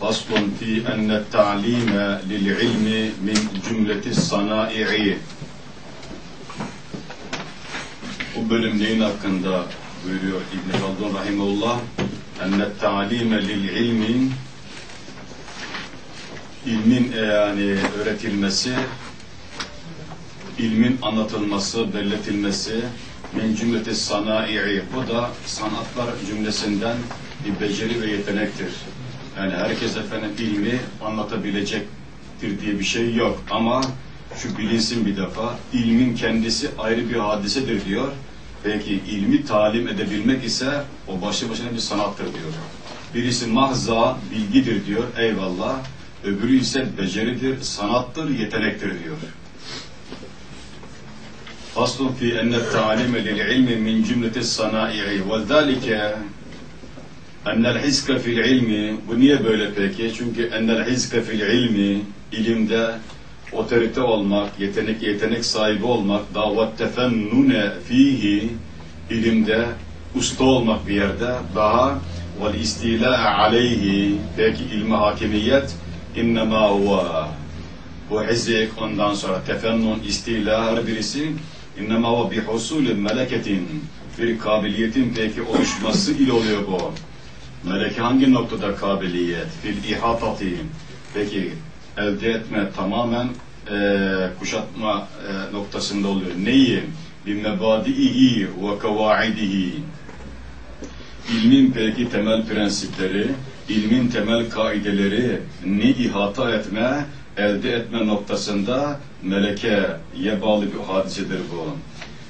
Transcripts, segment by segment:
فصل في أن التعليم للعلم من جملة الصنائع Bu bölüm neyin hakkında buyuruyor İbn Haldun Rahimullah? Enne ta'lime lil ilmin ilmin e, yani öğretilmesi, ilmin anlatılması, belletilmesi min cümleti sanai'i. Bu da sanatlar cümlesinden bir beceri ve yetenektir. Yani herkes efendim ilmi anlatabilecektir diye bir şey yok. Ama şu bilinsin bir defa, ilmin kendisi ayrı bir hadisedir diyor. Peki ilmi talim edebilmek ise o başlı başına bir sanattır diyor. Birisi mahza, bilgidir diyor, eyvallah. Öbürü ise beceridir, sanattır, yetenektir diyor. Faslun fi enne ta'lime lil ilmi min cümleti sanai'i ve zâlike ennel hiske fil ilmi bu niye böyle peki? Çünkü ennel hiske fil ilmi ilimde otorite olmak, yetenek yetenek sahibi olmak, davet tefennune fihi ilimde usta olmak bir yerde daha vel istila aleyhi peki ilmi hakimiyet innema huve bu hizik ondan sonra tefennun istila her birisi innema huve bi husulü meleketin bir kabiliyetin peki oluşması ile oluyor bu. Meleke hangi noktada kabiliyet? Fil ihatati. Peki elde etme tamamen e, kuşatma e, noktasında oluyor. Neyi? Bir mebadihi ve kavaidihi. İlmin peki temel prensipleri, ilmin temel kaideleri ne ihata etme, elde etme noktasında melekeye bağlı bir hadisedir bu.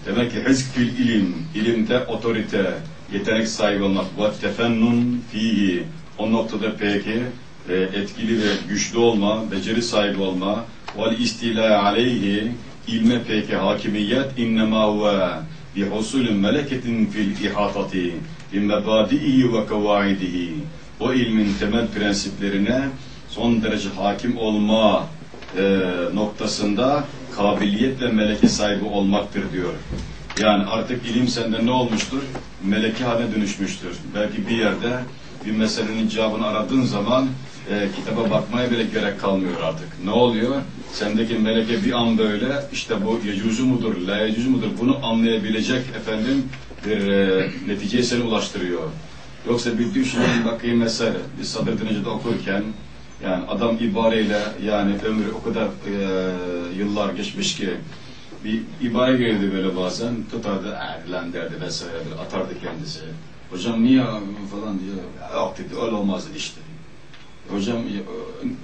Demek ki hizk fil ilim, ilimde otorite, yetenek sahibi olmak, ve tefennun fihi, o noktada peki e, etkili ve güçlü olma, beceri sahibi olma, vel istila aleyhi, ilme peki hakimiyet, innema huve bi husulün meleketin fil ihatati, bi mebadihi ve kavaidihi, o ilmin temel prensiplerine son derece hakim olma e, noktasında kabiliyet ve meleke sahibi olmaktır diyor. Yani artık ilim sende ne olmuştur? Meleke haline dönüşmüştür. Belki bir yerde bir meselenin cevabını aradığın zaman e, kitaba bakmaya bile gerek kalmıyor artık. Ne oluyor? Sendeki meleke bir an böyle işte bu yecuzu mudur, la yecuzu mudur bunu anlayabilecek efendim bir e, neticeye seni ulaştırıyor. Yoksa bir düşünün bakayım mesela bir Sadr de okurken yani adam ibareyle yani ömrü o kadar e, yıllar geçmiş ki bir ibare geldi böyle bazen tutardı lan derdi vesaire atardı kendisi. Hocam niye falan diyor. Yok dedi öyle olmaz dedi işte. Hocam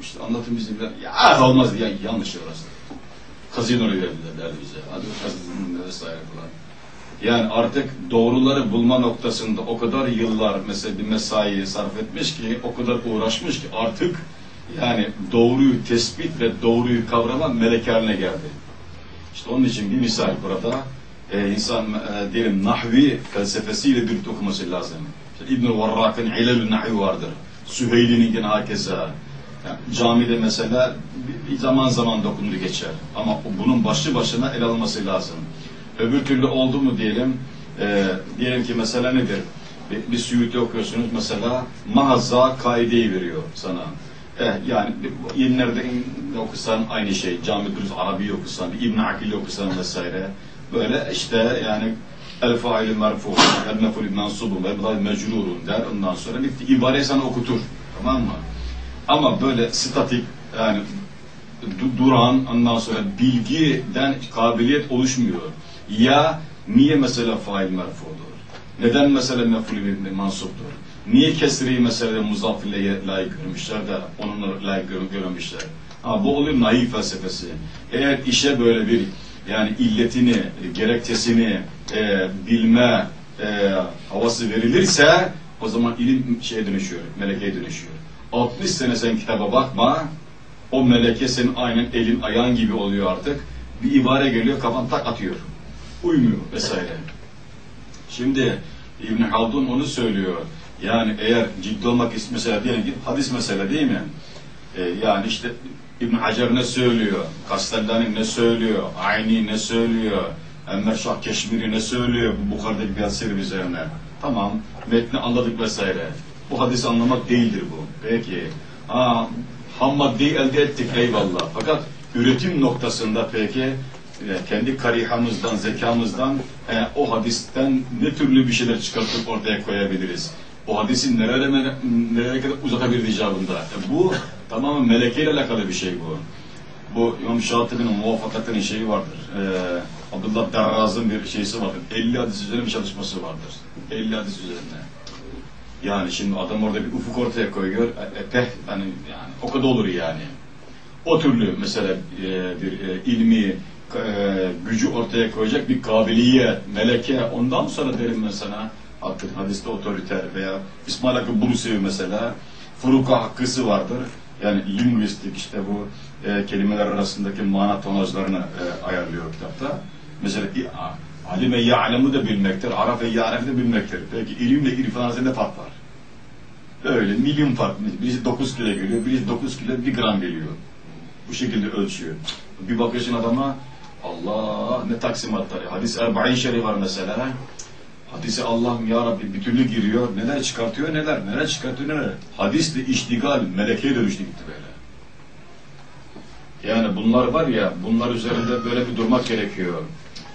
işte anlatın bizim ya olmaz ya yanlış orası. Kazino verdiler derdi bize. Hadi kazino vesaire falan. Yani artık doğruları bulma noktasında o kadar yıllar mesela bir mesai sarf etmiş ki, o kadar uğraşmış ki artık yani doğruyu tespit ve doğruyu kavrama melek haline geldi. İşte onun için bir misal burada e, insan e, diyelim nahvi felsefesiyle bir okuması lazım. İşte İbn-i Varrak'ın ilel nahvi vardır. Süheyli'nin yine hakeza. Yani camide mesela bir zaman zaman dokundu geçer. Ama bunun başlı başına ele alınması lazım. Öbür türlü oldu mu diyelim, e, diyelim ki mesela nedir? Bir, bir Suyuti okuyorsunuz mesela, mahazza kaideyi veriyor sana. Eh, yani yenilerde okusan aynı şey, Cami Duruz Arabi okusan, İbn Akil okusan vesaire. Böyle işte yani el faili merfu, el mefulü mensubun ve mecrurun der. Ondan sonra bitti. İbare sana okutur. Tamam mı? Ama böyle statik yani duran ondan sonra bilgiden kabiliyet oluşmuyor. Ya niye mesela fail merfudur? Neden mesela mefulü mansuptur? Niye kesreyi mesela muzaf ile layık görmüşler de onunla layık görmüşler? Ha, bu oluyor naif felsefesi. Eğer işe böyle bir yani illetini, gerekçesini e, bilme e, havası verilirse o zaman ilim şeye dönüşüyor, melekeye dönüşüyor. 60 sene sen kitaba bakma, o meleke senin aynen elin ayağın gibi oluyor artık. Bir ibare geliyor, kafan tak atıyor. Uymuyor vesaire. Şimdi İbn Haldun onu söylüyor. Yani eğer ciddi olmak mesela diyelim ki hadis mesele değil mi? Ee, yani işte İbn Hacer ne söylüyor? Kastellani ne söylüyor? Ayni ne söylüyor? Enver Şah Keşmiri ne söylüyor? Bu Bukhari'deki bir seri üzerine. Tamam, metni anladık vesaire. Bu hadisi anlamak değildir bu. Peki, Ha, ham maddeyi elde ettik eyvallah. Fakat üretim noktasında peki e, kendi karihamızdan, zekamızdan e, o hadisten ne türlü bir şeyler çıkartıp ortaya koyabiliriz? O hadisin nerelere, nerelere kadar uzatabilir icabında? E, bu tamamen melekeyle alakalı bir şey bu. Bu İmam Şatibi'nin muvaffakatinin şeyi vardır. Ee, Abdullah Darraz'ın bir şeysi vardır. 50 hadis üzerine bir çalışması vardır. 50 hadis üzerine. Yani şimdi adam orada bir ufuk ortaya koyuyor. E, e, hani yani o kadar olur yani. O türlü mesela e, bir e, ilmi e, gücü ortaya koyacak bir kabiliyet, meleke. Ondan sonra derim ben sana artık hadiste otoriter veya İsmail Hakkı Bulusevi mesela furuka hakkısı vardır. Yani lingüistik işte bu e, kelimeler arasındaki mana tonajlarını e, ayarlıyor kitapta. Mesela i- a- alime ya'lemu da bilmektir, arafe ya'ref de bilmektir. Peki ilimle irfan arasında fark var? Öyle milyon fark. Birisi 9 kilo geliyor, birisi 9 kilo 1 gram geliyor. Bu şekilde ölçüyor. Bir bakıyorsun adama Allah ne taksimatlar. ya. Hadis Erba'in Şerif var mesela. Hadise Allah'ım ya Rabbi bir türlü giriyor. Neler çıkartıyor neler, neler çıkartıyor neler. Hadisle iştigal, melekeye dönüştü gitti böyle. Yani bunlar var ya, bunlar üzerinde böyle bir durmak gerekiyor.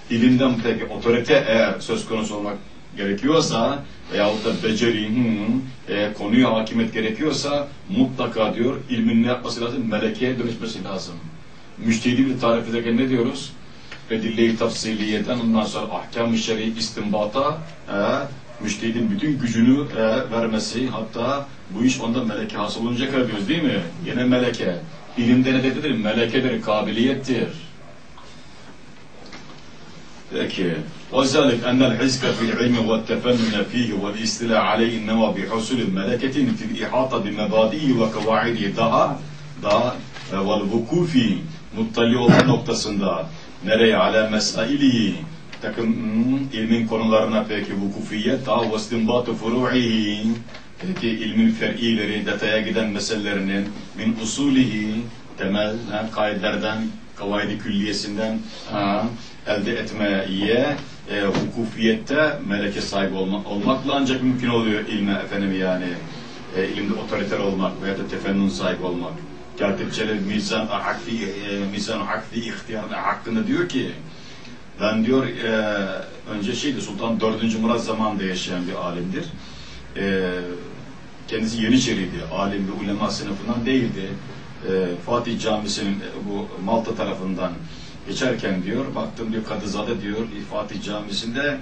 İlimden peki otorite eğer söz konusu olmak gerekiyorsa veyahut da beceri, hı, e, konuya hakimiyet gerekiyorsa mutlaka diyor ilmin ne yapması lazım? Melekeye dönüşmesi lazım. Müştehidi bir tarif ederken ne diyoruz? Edille-i tafsiliyeden ondan sonra ahkam-ı şer'i istinbata e, müştehidin bütün gücünü e, vermesi hatta bu iş onda meleke hasıl olunca kadar diyoruz değil mi? Yine meleke. İlimde ne dedidir? Melekedir, kabiliyettir. Peki. وذلك أن الحزق في العلم والتفنن فيه والاستيلاء عليه إنما بحصول ملكة في الإحاطة بمبادئه وقواعده daha daha والوقوف muttali olma noktasında nereye ala mesaili takım ilmin konularına peki vukufiyet daha ve istinbatı furu'ihi peki ilmin fer'ileri detaya giden meselelerinin min usulihi temel ha, kaidelerden kavaidi külliyesinden ha, elde etmeye e, hukufiyette meleke sahibi olma, olmakla ancak mümkün oluyor ilme efendim yani e, ilimde otoriter olmak veya da tefennun sahibi olmak. Celal Mizan Hakfi e, Mizan Hakfi ihtiyar hakkında diyor ki ben diyor e, önce şeydi Sultan 4. Murat zamanında yaşayan bir alimdir. E, kendisi Yeniçeriydi. Alim ve ulema sınıfından değildi. E, Fatih Camisi'nin e, bu Malta tarafından geçerken diyor, baktım diyor Kadızade diyor Fatih Camisi'nde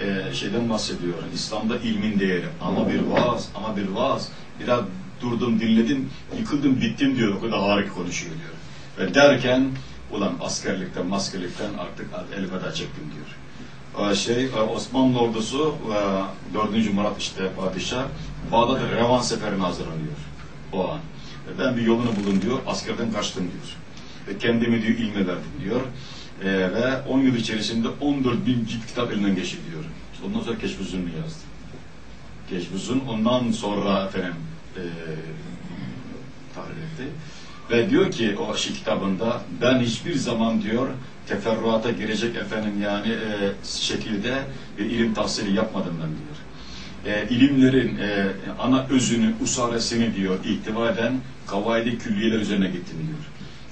e, şeyden bahsediyor. İslam'da ilmin değeri. Ama bir vaaz, ama bir vaaz. Biraz durdum, dinledim, yıkıldım, bittim diyor. O kadar harika konuşuyor diyor. Ve derken ulan askerlikten, maskerlikten artık elveda çektim diyor. O şey e, Osmanlı ordusu ve 4. Murat işte padişah Bağdat'a Revan seferine hazırlanıyor o an. Ve ben bir yolunu buldum diyor, askerden kaçtım diyor. Ve kendimi diyor ilme verdim diyor. E, ve 10 yıl içerisinde 14 bin cilt kitap elinden. İşte ondan sonra Keşf-i Zünnü yazdı. Keşf-i Zünn ondan sonra efendim e, etti. Ve diyor ki o şey kitabında ben hiçbir zaman diyor teferruata girecek efendim yani e, şekilde bir ilim tahsili yapmadım ben diyor. E, ilimlerin e, ana özünü, usalesini diyor ihtiva eden kavaidi külliyeler üzerine gittim diyor.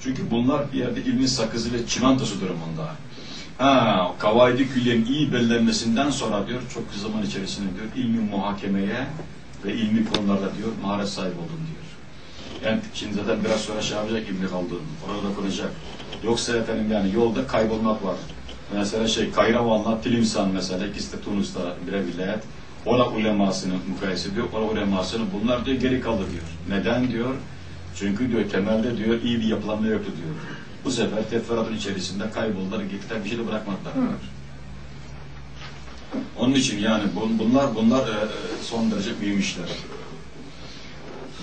Çünkü bunlar bir yerde ilmin sakızı ve çimentosu durumunda. Ha, kavaidi külliyenin iyi belirlenmesinden sonra diyor çok kısa zaman içerisinde diyor ilmi muhakemeye ve ilmi konularda diyor maharet sahibi oldum diyor. Yani şimdi zaten biraz sonra şey yapacak İbni Haldun. Orada konuşacak. Yoksa efendim yani yolda kaybolmak var. Mesela şey Kayravan'la Tilimsan mesela ikisi de Tunus'ta birer vilayet. Ola ulemasını mukayese ediyor. Ola ulemasını bunlar diyor geri kaldı diyor. Neden diyor? Çünkü diyor temelde diyor iyi bir yapılanma yoktu diyor. Bu sefer teferruatın içerisinde kayboldular, gittiler bir şey de bırakmadılar. diyor. Onun için yani bun- bunlar bunlar e, son derece işler.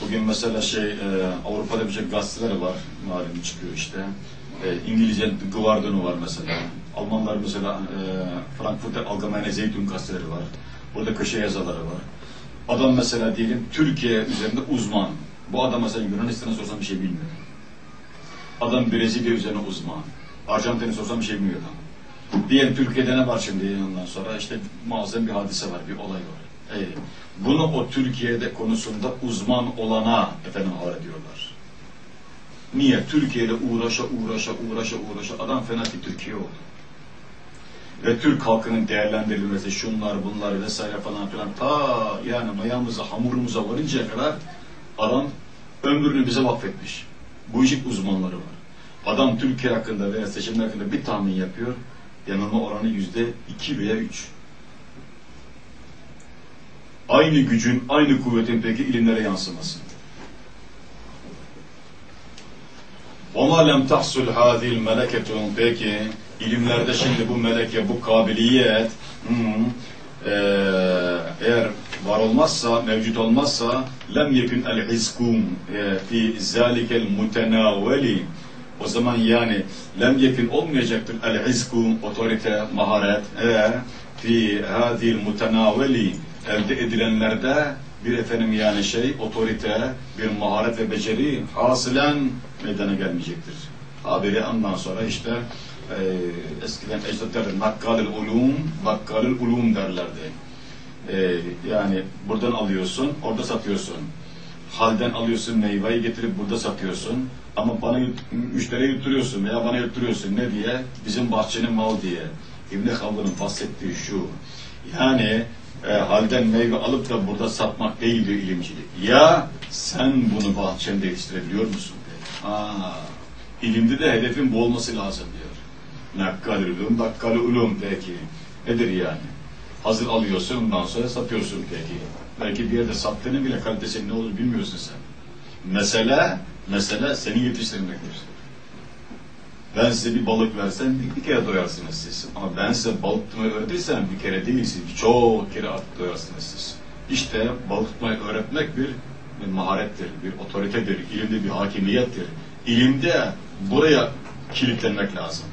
Bugün mesela şey e, Avrupa'da birçok gazeteler var. Malum çıkıyor işte. E, İngilizce The Guardian'ı var mesela. Almanlar mesela e, Frankfurter Allgemeine Zeitung gazeteleri var. Burada köşe yazıları var. Adam mesela diyelim Türkiye üzerinde uzman. Bu adam mesela Yunanistan'a sorsam bir şey bilmiyor. Adam Brezilya üzerine uzman. Arjantin'e sorsam bir şey bilmiyor adam. Diyelim Türkiye'de ne var şimdi ondan sonra işte muazzam bir hadise var, bir olay var. E, bunu o Türkiye'de konusunda uzman olana efendim havale diyorlar. Niye? Türkiye'de uğraşa uğraşa uğraşa uğraşa adam fanatik Türkiye oldu. Ve Türk halkının değerlendirilmesi, şunlar bunlar vesaire falan filan ta yani mayamıza, hamurumuza varıncaya kadar adam ömrünü bize vakfetmiş. Bu işin uzmanları var. Adam Türkiye hakkında veya seçimler hakkında bir tahmin yapıyor Yanılma oranı yüzde iki veya üç. Aynı gücün, aynı kuvvetin peki ilimlere yansıması. وَمَا لَمْ تَحْصُلْ هَذِي الْمَلَكَةٌ Peki, ilimlerde şimdi bu meleke, bu kabiliyet hı, e, eğer var olmazsa, mevcut olmazsa lem yekun el izkum fi zalikel mutenaveli o zaman yani lem yekun olmayacaktır el izkum otorite, maharet e, fi hadil mutenaveli elde edilenlerde bir efendim yani şey otorite, bir maharet ve beceri hasılen meydana gelmeyecektir. Haberi ondan sonra işte e, eskiden ecdatlar nakkalil ulum, nakkalil ulum derlerdi. E, yani buradan alıyorsun, orada satıyorsun. Halden alıyorsun meyveyi getirip burada satıyorsun. Ama bana yut, müşteriye yutturuyorsun veya bana yutturuyorsun ne diye? Bizim bahçenin mal diye. İbn-i Haldun'un bahsettiği şu. Yani e, halden meyve alıp da burada satmak değil diyor ilimcilik. Ya sen bunu bahçende yetiştirebiliyor musun? Diyor. Aa, ilimde de hedefin bu olması lazım diyor. Nakkal ulum, bakkal ulum peki. Nedir yani? Hazır alıyorsun ondan sonra satıyorsun peki. Belki bir yerde sattığını bile kalitesinin ne olur bilmiyorsun sen. Mesele, mesele seni yetiştirmektir. Ben size bir balık versem bir, bir kere doyarsınız siz. Ama ben size balık tutmayı öğretirsem bir kere değil siz, birçok kere doyarsınız siz. İşte balık tutmayı öğretmek bir, bir maharettir, bir otoritedir, ilimde bir hakimiyettir. İlimde buraya kilitlenmek lazım.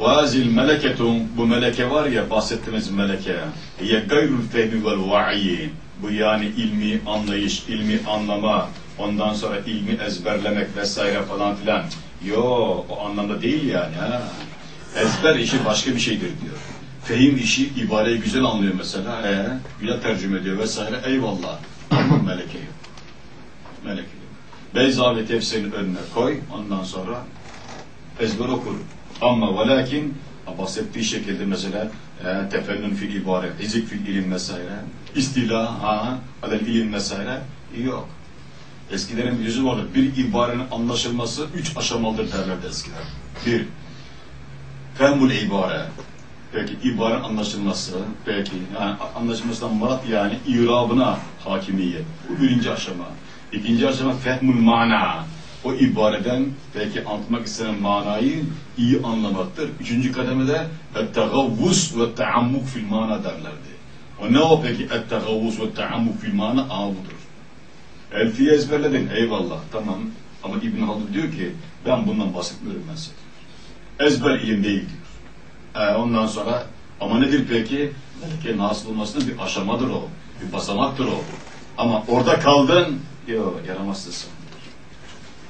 وَاَذِلْ meleketun Bu meleke var ya bahsettiğimiz meleke. هِيَ گَيْرُ الْفَهْمِ وَالْوَعِيِّ Bu yani ilmi anlayış, ilmi anlama, ondan sonra ilmi ezberlemek vesaire falan filan. Yo, o anlamda değil yani. Ha. Ezber işi başka bir şeydir diyor. Fehim işi ibareyi güzel anlıyor mesela. E, güzel tercüme ediyor vesaire. Eyvallah. Ama meleke yok. Meleke yok. Beyza ve tefsirin önüne koy. Ondan sonra ezber okur. Ama ve lakin bahsettiği şekilde mesela e, tefennün fil ibare, hizik fil ilim vesaire, istila, ha, alel ilim vesaire yok. Eskilerin bir yüzü vardı. Bir ibarenin anlaşılması üç aşamalıdır derlerdi eskiden. Bir, fehmul ibare. Peki ibarenin anlaşılması, peki yani anlaşılmasından murat yani irabına hakimiyet. Bu birinci aşama. İkinci aşama fehmul mana. O ibareden peki anlatmak istenen manayı iyi anlamaktır. Üçüncü kademede et-tegavvus ve teammuk fil mana derlerdi. O ne o peki et-tegavvus ve teammuk fil mana? Aa budur. Elfiye ezberledin. Eyvallah. Tamam. Ama İbn Haldun diyor ki ben bundan bahsetmiyorum ben size. Ezber ilim değil diyor. Ee, ondan sonra ama nedir peki? Meleke nasıl olmasının bir aşamadır o. Bir basamaktır o. Ama orada kaldın. Yok yaramazsın sen.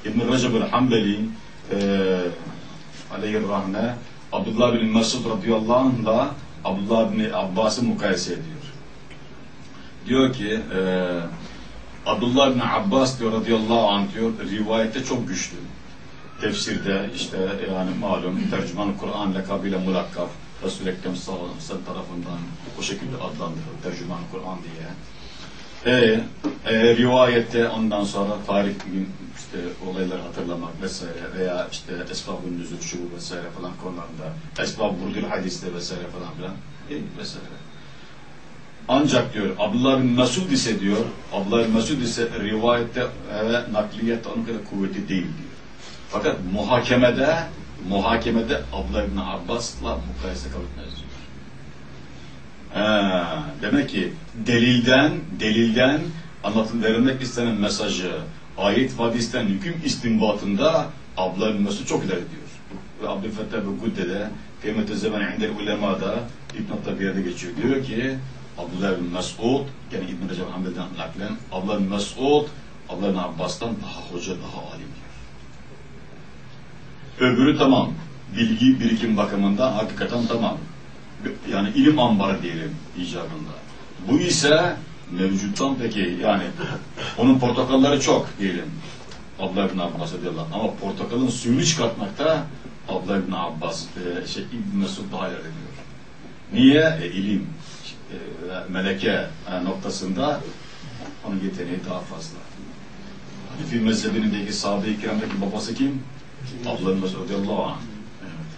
İbn-i Recep el-Hambeli e, aleyhi Abdullah bin Mesud radıyallahu anh da Abdullah bin Abbas'ı mukayese ediyor. Diyor ki e, Abdullah bin Abbas diyor radıyallahu anh diyor rivayette çok güçlü. Tefsirde işte yani malum tercüman Kur'an lakabıyla mulakkaf Resul-i Ekrem tarafından o şekilde adlandırılır tercüman Kur'an diye. E, e, rivayette ondan sonra tarih işte olayları hatırlamak vesaire veya işte esbab-ı nüzul şu vesaire falan konularında esbab vurdul hadiste vesaire falan filan e, vesaire. Ancak diyor Abdullah bin Mesud ise diyor Abdullah bin Mesud ise rivayette ve nakliyette onun kadar kuvvetli değil diyor. Fakat muhakemede muhakemede Abdullah bin Abbas'la mukayese kabul diyor. Demek ki delilden delilden anlatım verilmek istenen mesajı ayet hadisten hüküm istinbatında Mesud çok ileri diyor. Abdülfettah ve Gudde'de kıymet-i zaman inde ulemada İbn Hatta bir yerde geçiyor. Diyor ki Abdullah bin Mesud yani İbn Recep Hanbel'den naklen Abdullah bin Mesud Abdullah bin Abbas'tan daha hoca daha alim diyor. Öbürü tamam. Bilgi birikim bakımından hakikaten tamam. yani ilim ambarı diyelim icabında. Bu ise mevcuttan peki yani onun portakalları çok diyelim. Abdullah ibn Abbas radıyallahu. Ama portakalın suyunu çıkartmakta Abdullah ibn Abbas, e, şey, İbn Mesud daha ileri ediyor. Niye? E, ilim, e, meleke e, noktasında onun yeteneği daha fazla. Hanefi mezhebindeki sahabe-i kiramdaki babası kim? Abdullah ibn Mesud radıyallahu anh. Evet.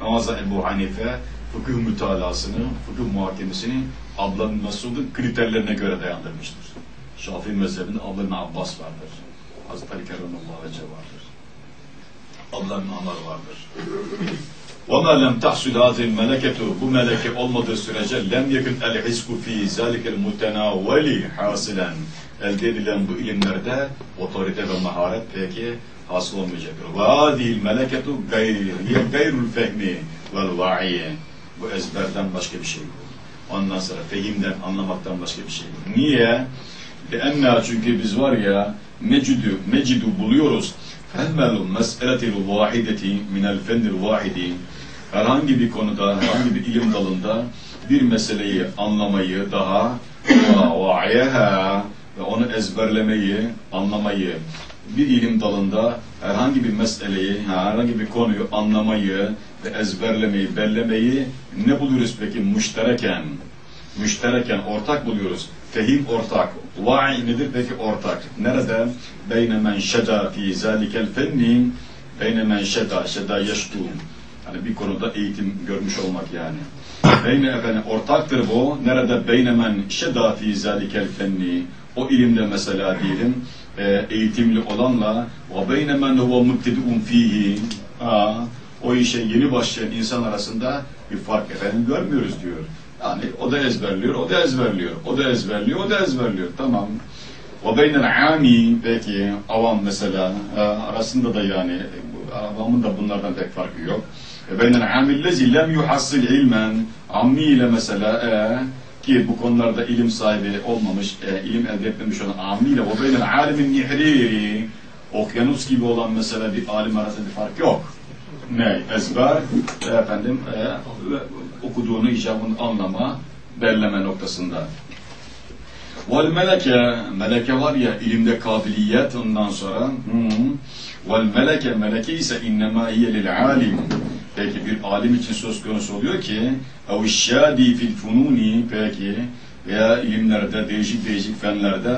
Ramazan Ebu Hanife fıkıh mütalasını, fıkıh muhakemesini Abdullah bin Mesud'un kriterlerine göre dayandırmıştır. Şafii mezhebinde Abdullah bin Abbas vardır. Hazreti Ali Kerramallahu Vece vardır. Abdullah bin Amar vardır. وَمَا لَمْ تَحْسُلْ هَذِهِ الْمَلَكَةُ Bu meleke olmadığı sürece لَمْ يَكُنْ الْحِزْكُ ف۪ي ذَٰلِكَ الْمُتَنَاوَلِ حَاسِلًا Elde edilen bu ilimlerde otorite ve maharet peki hasıl olmayacaktır. وَهَذِهِ الْمَلَكَةُ غَيْرِ غَيْرُ الْفَهْمِ وَالْوَعِيَ Bu ezberden başka bir şey bu. Ondan sonra fehimden, anlamaktan başka bir şey yok. Niye? Enna çünkü biz var ya mecidü, mecidu buluyoruz. Fehmel mes'eletil vahideti minel fennil vahidi. Herhangi bir konuda, herhangi bir ilim dalında bir meseleyi anlamayı daha va'iyeha ve onu ezberlemeyi, anlamayı bir ilim dalında herhangi bir meseleyi, herhangi bir konuyu anlamayı ve ezberlemeyi, bellemeyi ne buluyoruz peki? Müştereken. Müştereken, ortak buluyoruz. Fehim ortak. Va'i nedir peki ortak? Nerede? Beyne men şeda fi zalikel fenni beyne men şeda, şeda yeştu. Yani bir konuda eğitim görmüş olmak yani. Beyne efendim ortaktır bu. Nerede? Beyne men şeda fi zalikel fenni. O ilimde mesela diyelim eğitimli olanla men huve mubtedi'un fihi. Aa, o işe yeni başlayan insan arasında bir fark efendim görmüyoruz diyor. Yani o da ezberliyor, o da ezberliyor, o da ezberliyor, o da ezberliyor. Tamam. Beynel ami peki avam mesela e, arasında da yani avamın da bunlardan pek farkı yok. Ve beynel amillezi lem yuhassil ilmen ammi ile mesela e, ki bu konularda ilim sahibi olmamış, e, ilim elde etmemiş olan ammi ile ve beynel alimin nihriri okyanus gibi olan mesela bir alim arasında bir fark yok. Ne? Ezber, e, efendim, e, okuduğunu icabını anlama, belleme noktasında. Vel meleke, meleke var ya ilimde kabiliyet ondan sonra. Vel meleke, meleke ise innema hiye lil alim. Peki bir alim için söz konusu oluyor ki ev şadi fil fununi peki veya ilimlerde, değişik değişik fenlerde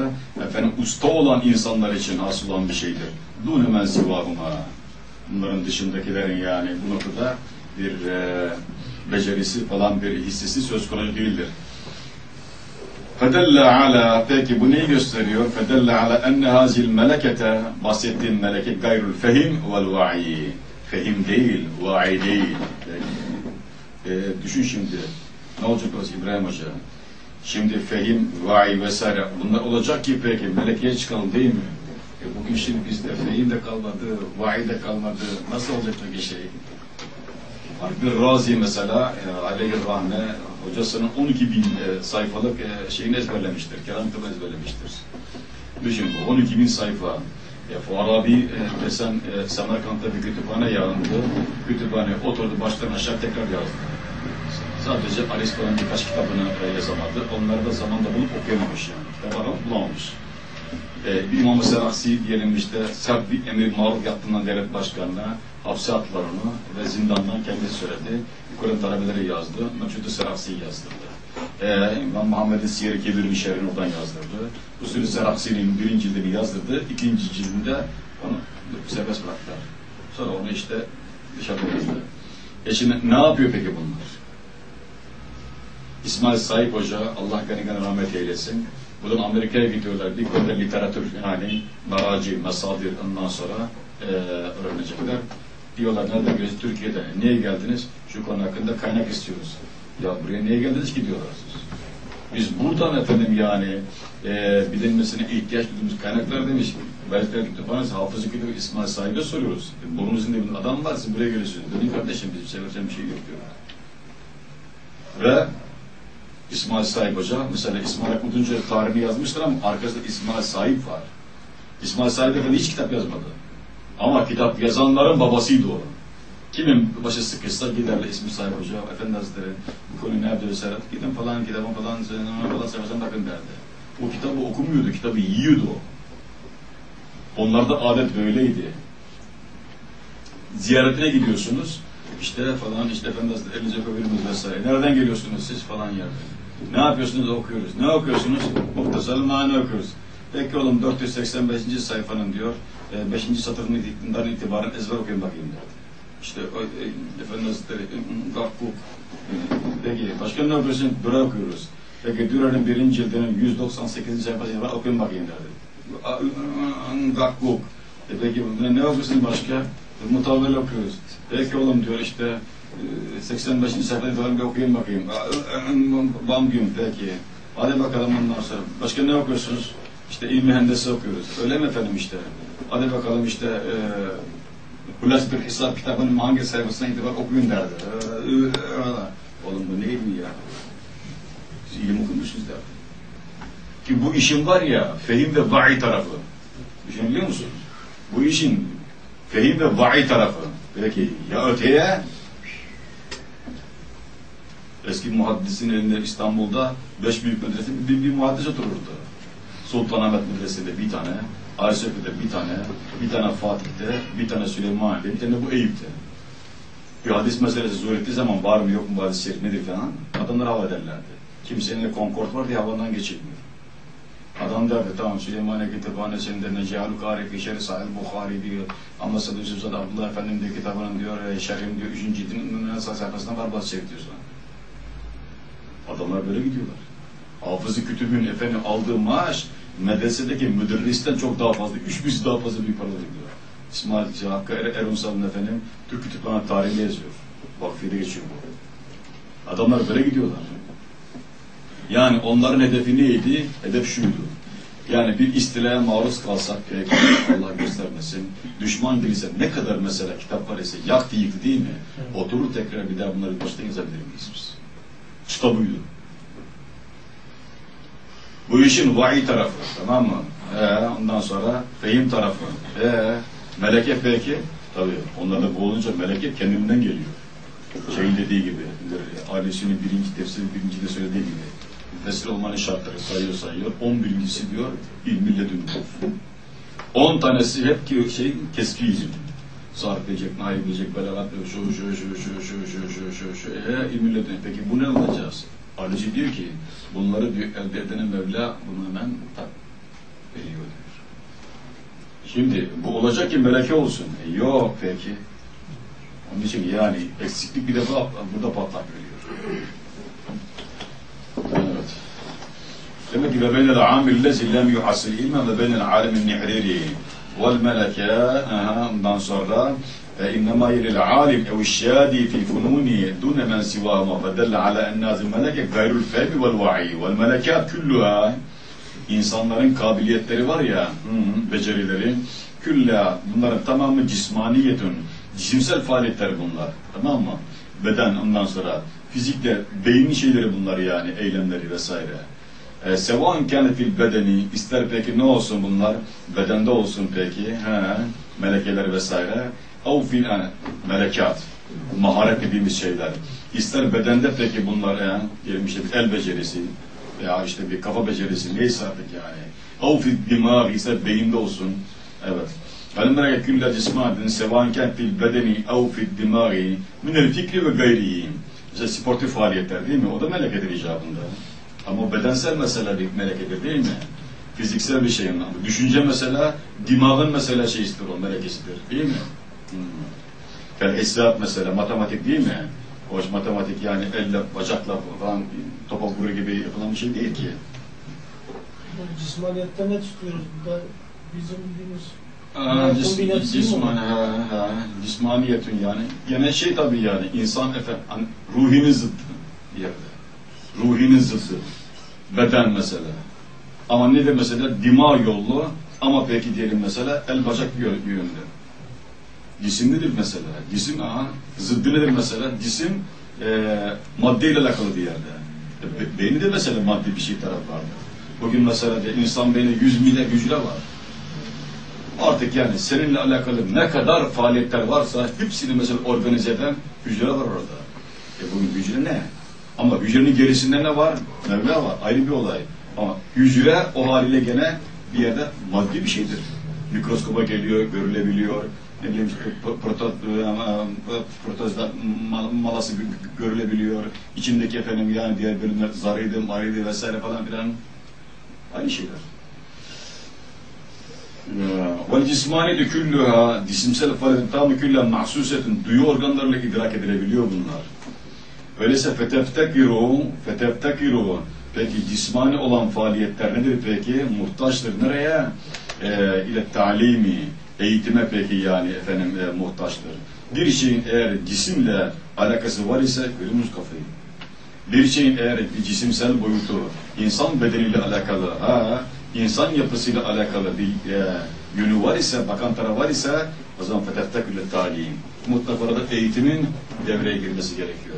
efendim usta olan insanlar için hasıl olan bir şeydir. Dune men sivahuma. Bunların dışındakilerin yani bu noktada bir e, becerisi falan bir hissesi söz konusu değildir. Fedelle ala peki bu neyi gösteriyor? Fedelle ala enne hazil melekete bahsettiğim meleke gayrul fehim vel va'i. Fehim değil, va'i değil. Peki. E, düşün şimdi ne olacak o İbrahim Hoca? Şimdi fehim, va'i vesaire bunlar olacak ki peki melekeye çıkalım değil mi? E, bugün şimdi bizde fehim de kalmadı, va'i de kalmadı. Nasıl olacak peki şey? Bir Razi mesela e, aleyhi rahme hocasının 12 bin e, sayfalık e, şeyini ezberlemiştir. Kitabı ezberlemiştir. Düşün bu 12 bin sayfa. E, Farabi e, desen e, Semerkant'ta bir kütüphane yandı. Kütüphane oturdu baştan aşağı tekrar yazdı. Sadece Aristo'nun birkaç kitabını e, yazamadı. Onları da zamanda bulup okuyamamış yani. Kitap bulamamış. E, İmam-ı Seraksi diyelim işte sert bir emir maruf yaptığından devlet başkanına hapse attılar onu ve zindandan kendisi söyledi. Yukarı talebeleri yazdı. Meçhud-u Seraksi'yi yazdırdı. Ee, İmam Muhammed'in Siyer-i Kebir'in şerrini oradan yazdırdı. Usulü Seraksi'nin birinci cildini yazdırdı. ikinci cildinde onu serbest bıraktılar. Sonra onu işte dışarıda yazdı. E şimdi ne yapıyor peki bunlar? İsmail Saip Hoca, Allah gani gani rahmet eylesin. Buradan Amerika'ya gidiyorlar. Bir konuda literatür yani maraci, mesadir ondan sonra e, öğrenecekler. Diyorlar nereden geliyorsunuz? Türkiye'de. Niye geldiniz? Şu konu hakkında kaynak istiyoruz. Ya buraya niye geldiniz ki diyorlar siz. Biz buradan efendim yani e, bilinmesine ihtiyaç duyduğumuz kaynaklar demiş. Belki kütüphanesi hafızı kitabı İsmail Sahib'e soruyoruz. E, burnunuzun dibinde adam var siz buraya geliyorsunuz. Dedim kardeşim bizim çevireceğim bir şey yok diyor. Ve İsmail Sahip Hoca, mesela İsmail Akmut Tunca tarihini yazmıştır ama arkasında İsmail Sahip var. İsmail Sahip Efendi hiç kitap yazmadı. Ama kitap yazanların babasıydı o. Kimin başı sıkışsa giderler ismi sahibi hoca, efendi hazretleri bu konuyu ne yapıyor Serhat? Gidin falan kitabın falan, falan seversen bakın derdi. O kitabı okumuyordu, kitabı yiyordu o. Onlarda adet böyleydi. Ziyaretine gidiyorsunuz, işte falan işte efendi hazretleri elinize öpüyorsunuz vesaire. Nereden geliyorsunuz siz falan yerde. Ne yapıyorsunuz? Okuyoruz. Ne okuyorsunuz? Muhtasar mani okuyoruz. Peki oğlum 485. sayfanın diyor, 5. satırından itibaren ezber okuyun bakayım derdi. İşte o, e, Hazretleri, Gakkuk. Peki başka ne okuyorsun? Dura okuyoruz. Peki Dura'nın birinci cildinin 198. sayfasını okuyun bakayım derdi. Gakkuk. E peki ne, okuyorsun başka? Mutavvel okuyoruz. Peki oğlum diyor işte e, 85. sayfayı falan bir okuyun bakayım. Bam gün peki. Hadi bakalım ondan sonra. Başka ne okuyorsunuz? İşte ilmi hendese okuyoruz. Öyle mi efendim işte? Hadi bakalım işte e, Hulas bir hesap kitabının hangi sayfasına itibar okuyun derdi. Ee, Oğlum bu ne ilmi ya? Siz ilim okumuşsunuz derdi. Ki bu işin var ya, fehim ve va'i tarafı. Düşünebiliyor musun? Bu işin fehim ve va'i tarafı. Peki ya öteye eski muhaddisin elinde İstanbul'da beş büyük medrese bir, bir muhaddis otururdu. Sultanahmet Medrese'de bir tane, Ayasofya'da bir tane, bir tane Fatih'te, bir tane Süleymaniye'de, bir tane bu Eyüp'te. Bir hadis meselesi zor ettiği zaman var mı yok mu hadis şerif nedir falan, adamlar hava ederlerdi. Kimsenin konkord var diye havadan geçilmiyor. Adam derdi tamam Süleymaniye Kütüphanesi'nde Necalu Kari Fişeri Sahil Bukhari diyor. Ama Sadı Yusuf Sadı Abdullah Efendim diyor kitabının diyor e, şerhim diyor. Üçüncü cildinin nasıl sayfasında var bazı şerif diyor sana. Adamlar böyle gidiyorlar. Hafızı kütübün efendim aldığı maaş medresedeki müderristen çok daha fazla. Üç büyüsü daha fazla büyük paralar gidiyor. İsmail şey, Hakkı er Erunsal'ın efendim Türk Kütüphane tarihinde yazıyor. Vakfiye'de geçiyor bu. Adamlar böyle gidiyorlar. Yani onların hedefi neydi? Hedef şuydu. Yani bir istilaya maruz kalsak Allah göstermesin. Düşman gelirse ne kadar mesela kitap var ise yaktı yıktı değil mi? Oturur tekrar bir daha bunları baştan yazabilir miyiz biz? Çıta buydu. Bu işin vahiy tarafı tamam mı? Ee, ondan sonra fehim tarafı. Ee, meleke peki? Tabii onlarda bu olunca meleke kendinden geliyor. Şeyin dediği gibi, ailesinin birinci tefsiri birinci de söylediği gibi. Müfessir olmanın şartları sayıyor sayıyor. On birincisi diyor ilmi ledün. On tanesi hep şey keski ilim. Sarf edecek, naib edecek, belagat, şu, şu, şu, şu, şu, şu, şu, şu, şu, e. Peki bu ne olacağız? Alıcı diyor ki bunları diyor, elde edenen Mevla bunu hemen tak veriyor diyor. Şimdi bu olacak ki meleke olsun. E, yok peki. Onun için yani eksiklik bir defa burada patlak veriyor. Evet. Demek ki ve beynel amil lezi lem yuhasil ilmen ve beynel alemin nihriri vel meleke aha, ondan sonra ve innema yeril alim ev şadi fil fununi dune men sivama fedelle ala ennazil meleke gayrul fehmi vel va'i vel melekat külluha insanların kabiliyetleri var ya becerileri külla bunların tamamı cismaniyetun cisimsel faaliyetler bunlar tamam mı? Beden ondan sonra fizikte beyin şeyleri bunlar yani eylemleri vesaire. E, Sevan kendi fil bedeni, ister peki ne olsun bunlar, bedende olsun peki, he, melekeler vesaire, av fil yani, melekat, maharet dediğimiz şeyler. İster bedende peki bunlar yani, diyelim işte bir el becerisi, veya işte bir kafa becerisi neyse artık yani. Av fil dimağ ise beyinde olsun. Evet. فَلَمَّا كُلَّ جِسْمَاتٍ سَوَانْ كَنْ فِي الْبَدَنِ اَوْ فِي الدِّمَاغِ مِنَ الْفِكْرِ وَغَيْرِهِ Mesela sportif faaliyetler değil mi? O da melekedir icabında. Ama bedensel mesele bir melekedir değil mi? Fiziksel bir şey. Düşünce mesela, dimağın mesela şeyidir o, melekesidir. Değil mi? Hmm. Yani hesap mesela, matematik değil mi? Hoş matematik yani elle, bacakla falan topa vuru gibi yapılan bir şey değil ki. Cismaniyette ne tutuyoruz burada? Bizim bildiğimiz Aa, cis, kombinasyon cisman, mu? ha, ha, cismaniyetün yani. Gene şey tabii yani insan efendim, ruhinin zıttı bir yerde. Ruhinin zıttı. Beden mesela. Ama ne de mesela dima yollu ama peki diyelim mesela el bacak yö- yönünde. Cisim nedir mesela? Cisim aha, zıddı nedir mesela? Cisim e, maddeyle alakalı bir yerde. E, be- beyni de mesela maddi bir şey taraf vardır. Bugün mesela de insan beyni 100 milyar hücre var. Artık yani seninle alakalı ne kadar faaliyetler varsa hepsini mesela organize eden hücre var orada. E bugün hücre ne? Ama hücrenin gerisinde ne var? Mevla var. Ayrı bir olay. Ama hücre o haliyle gene bir yerde maddi bir şeydir. Mikroskoba geliyor, görülebiliyor. Ne bileyim proto, protozda mal- malası gö- görülebiliyor. İçindeki efendim yani diğer bölümler zarıydı, marıydı vesaire falan filan. Aynı şeyler. Vel cismani küllüha cisimsel faaliyetin tamı küllen mahsusetin duyu organlarıyla idrak edilebiliyor bunlar. Öyleyse feteftekiru feteftekiru peki cismani olan faaliyetler nedir peki? Muhtaçtır nereye? Ee, ile talimi eğitime peki yani efendim e, muhtaçtır. Bir şeyin eğer cisimle alakası var ise görünüz kafayı. Bir şeyin eğer bir cisimsel boyutu insan bedeniyle alakalı, ha, insan yapısıyla alakalı bir e, yönü var ise, bakan tarafı var ise o zaman feteftekülle talim. Mutlaka orada eğitimin devreye girmesi gerekiyor.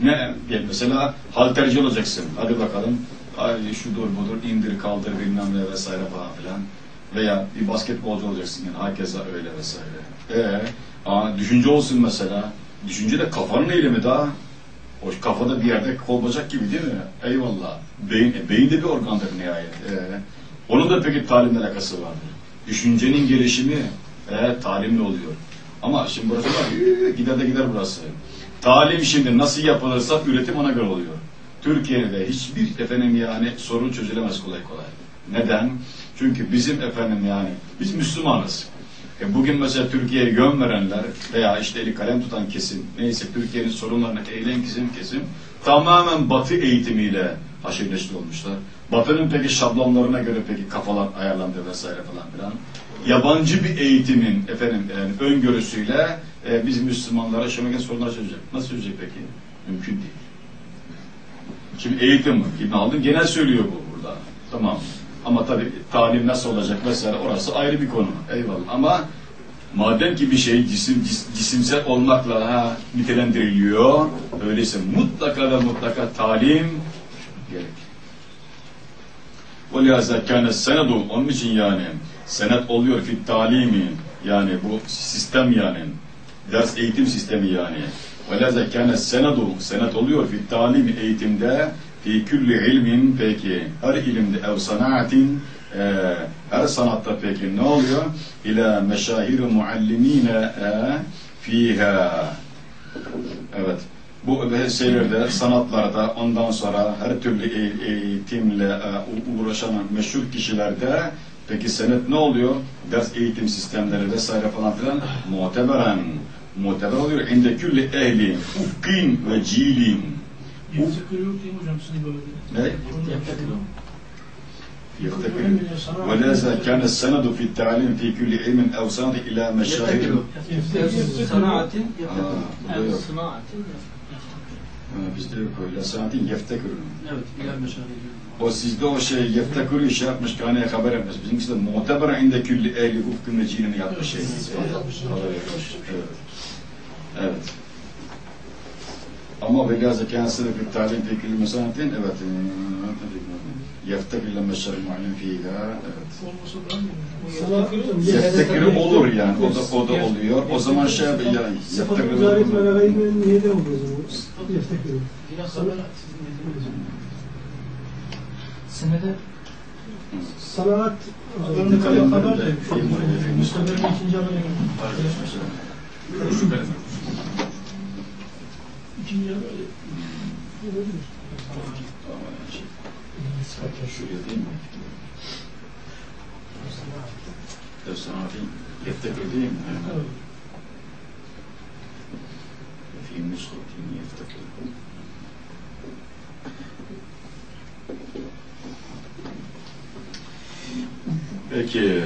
Ne? Yani mesela halterci olacaksın. Hadi bakalım. Ay şudur budur indir kaldır bilmem ne vesaire falan filan. Veya bir basketbolcu olacaksın yani hakeza öyle vesaire. Ee, aa, düşünce olsun mesela. Düşünce de kafanın eylemi daha. O kafada bir yerde kol gibi değil mi? Eyvallah. Beyin, e, beyin de bir organdır nihayet. Ee, onun da peki talimle alakası vardır. Düşüncenin gelişimi e, talimle oluyor. Ama şimdi burası var, gider de gider burası. Talim şimdi nasıl yapılırsa üretim ona göre oluyor. Türkiye'de hiçbir efendim yani sorun çözülemez kolay kolay. Neden? Çünkü bizim efendim yani biz Müslümanız. E bugün mesela Türkiye'ye yön verenler veya işte eli kalem tutan kesim neyse Türkiye'nin sorunlarını eğilen kesim kesim tamamen batı eğitimiyle haşır neşir olmuşlar. Batının peki şablonlarına göre peki kafalar ayarlandı vesaire falan filan. Yabancı bir eğitimin efendim yani öngörüsüyle e, biz Müslümanlara şöyle sorunlar çözecek. Nasıl çözecek peki? Mümkün değil. Şimdi eğitim İbn Haldun genel söylüyor bu burada. Tamam. Ama tabii talim nasıl olacak vesaire orası ayrı bir konu. Eyvallah. Ama madem ki bir şey cisim cis- cisimsel olmakla ha, nitelendiriliyor, öyleyse mutlaka ve mutlaka talim gerek. وَلِهَذَا كَانَ السَّنَدُ Onun için yani senet oluyor fi talimi yani bu sistem yani ders eğitim sistemi yani. وَلِهَذَا كَانَ السَّنَدُ Senet oluyor fi talimi eğitimde fi külli ilmin peki her ilimde ev sanaatin e, her sanatta peki ne oluyor? İlâ meşahir muallimine e, fiha Evet. Bu şeylerde, sanatlarda ondan sonra her türlü e- eğitimle e, u- uğraşan meşhur kişilerde Peki senet ne oluyor? Ders eğitim sistemleri vesaire falan filan muhteberen muteber oluyor. İnde külli ehli ufkin ve cilin. Yırtıkır yok değil mi hocam sizin böyle? Ne? Yırtıkır. Ve leza kâne senedu fit ta'lim fi külli ilmin ev sanat ila meşahir. Sanaatin yırtıkır. Sanaatin Bizde yok öyle. Sanaatin yeftekür. Evet. İla meşahir. O sizde o şey yeftekir şey yapmış, kaneye haber yapmış. Bizimkisi de muteber inde külli ehli ufkün ve cilini yapmış şey. Haber. Evet. Evet. Ama ve gazı kendisi de bir talim fi külli mesanatin evet. Yeftekir ile meşhur muallim fiha. Evet. Yeftekiri olur yani. O da, o da oluyor. O zaman şey yani ve olur. de olur o zaman? Yeftekir. Biraz haber sizin dediğiniz senede Salavat önünde kalan haber de Müslümanların ikinci haberi İkinci haberi olabilir. Şuraya değil mi? Efsane abi, yeftekül değil mi? Evet. Fi miskutin yeftekül. Peki.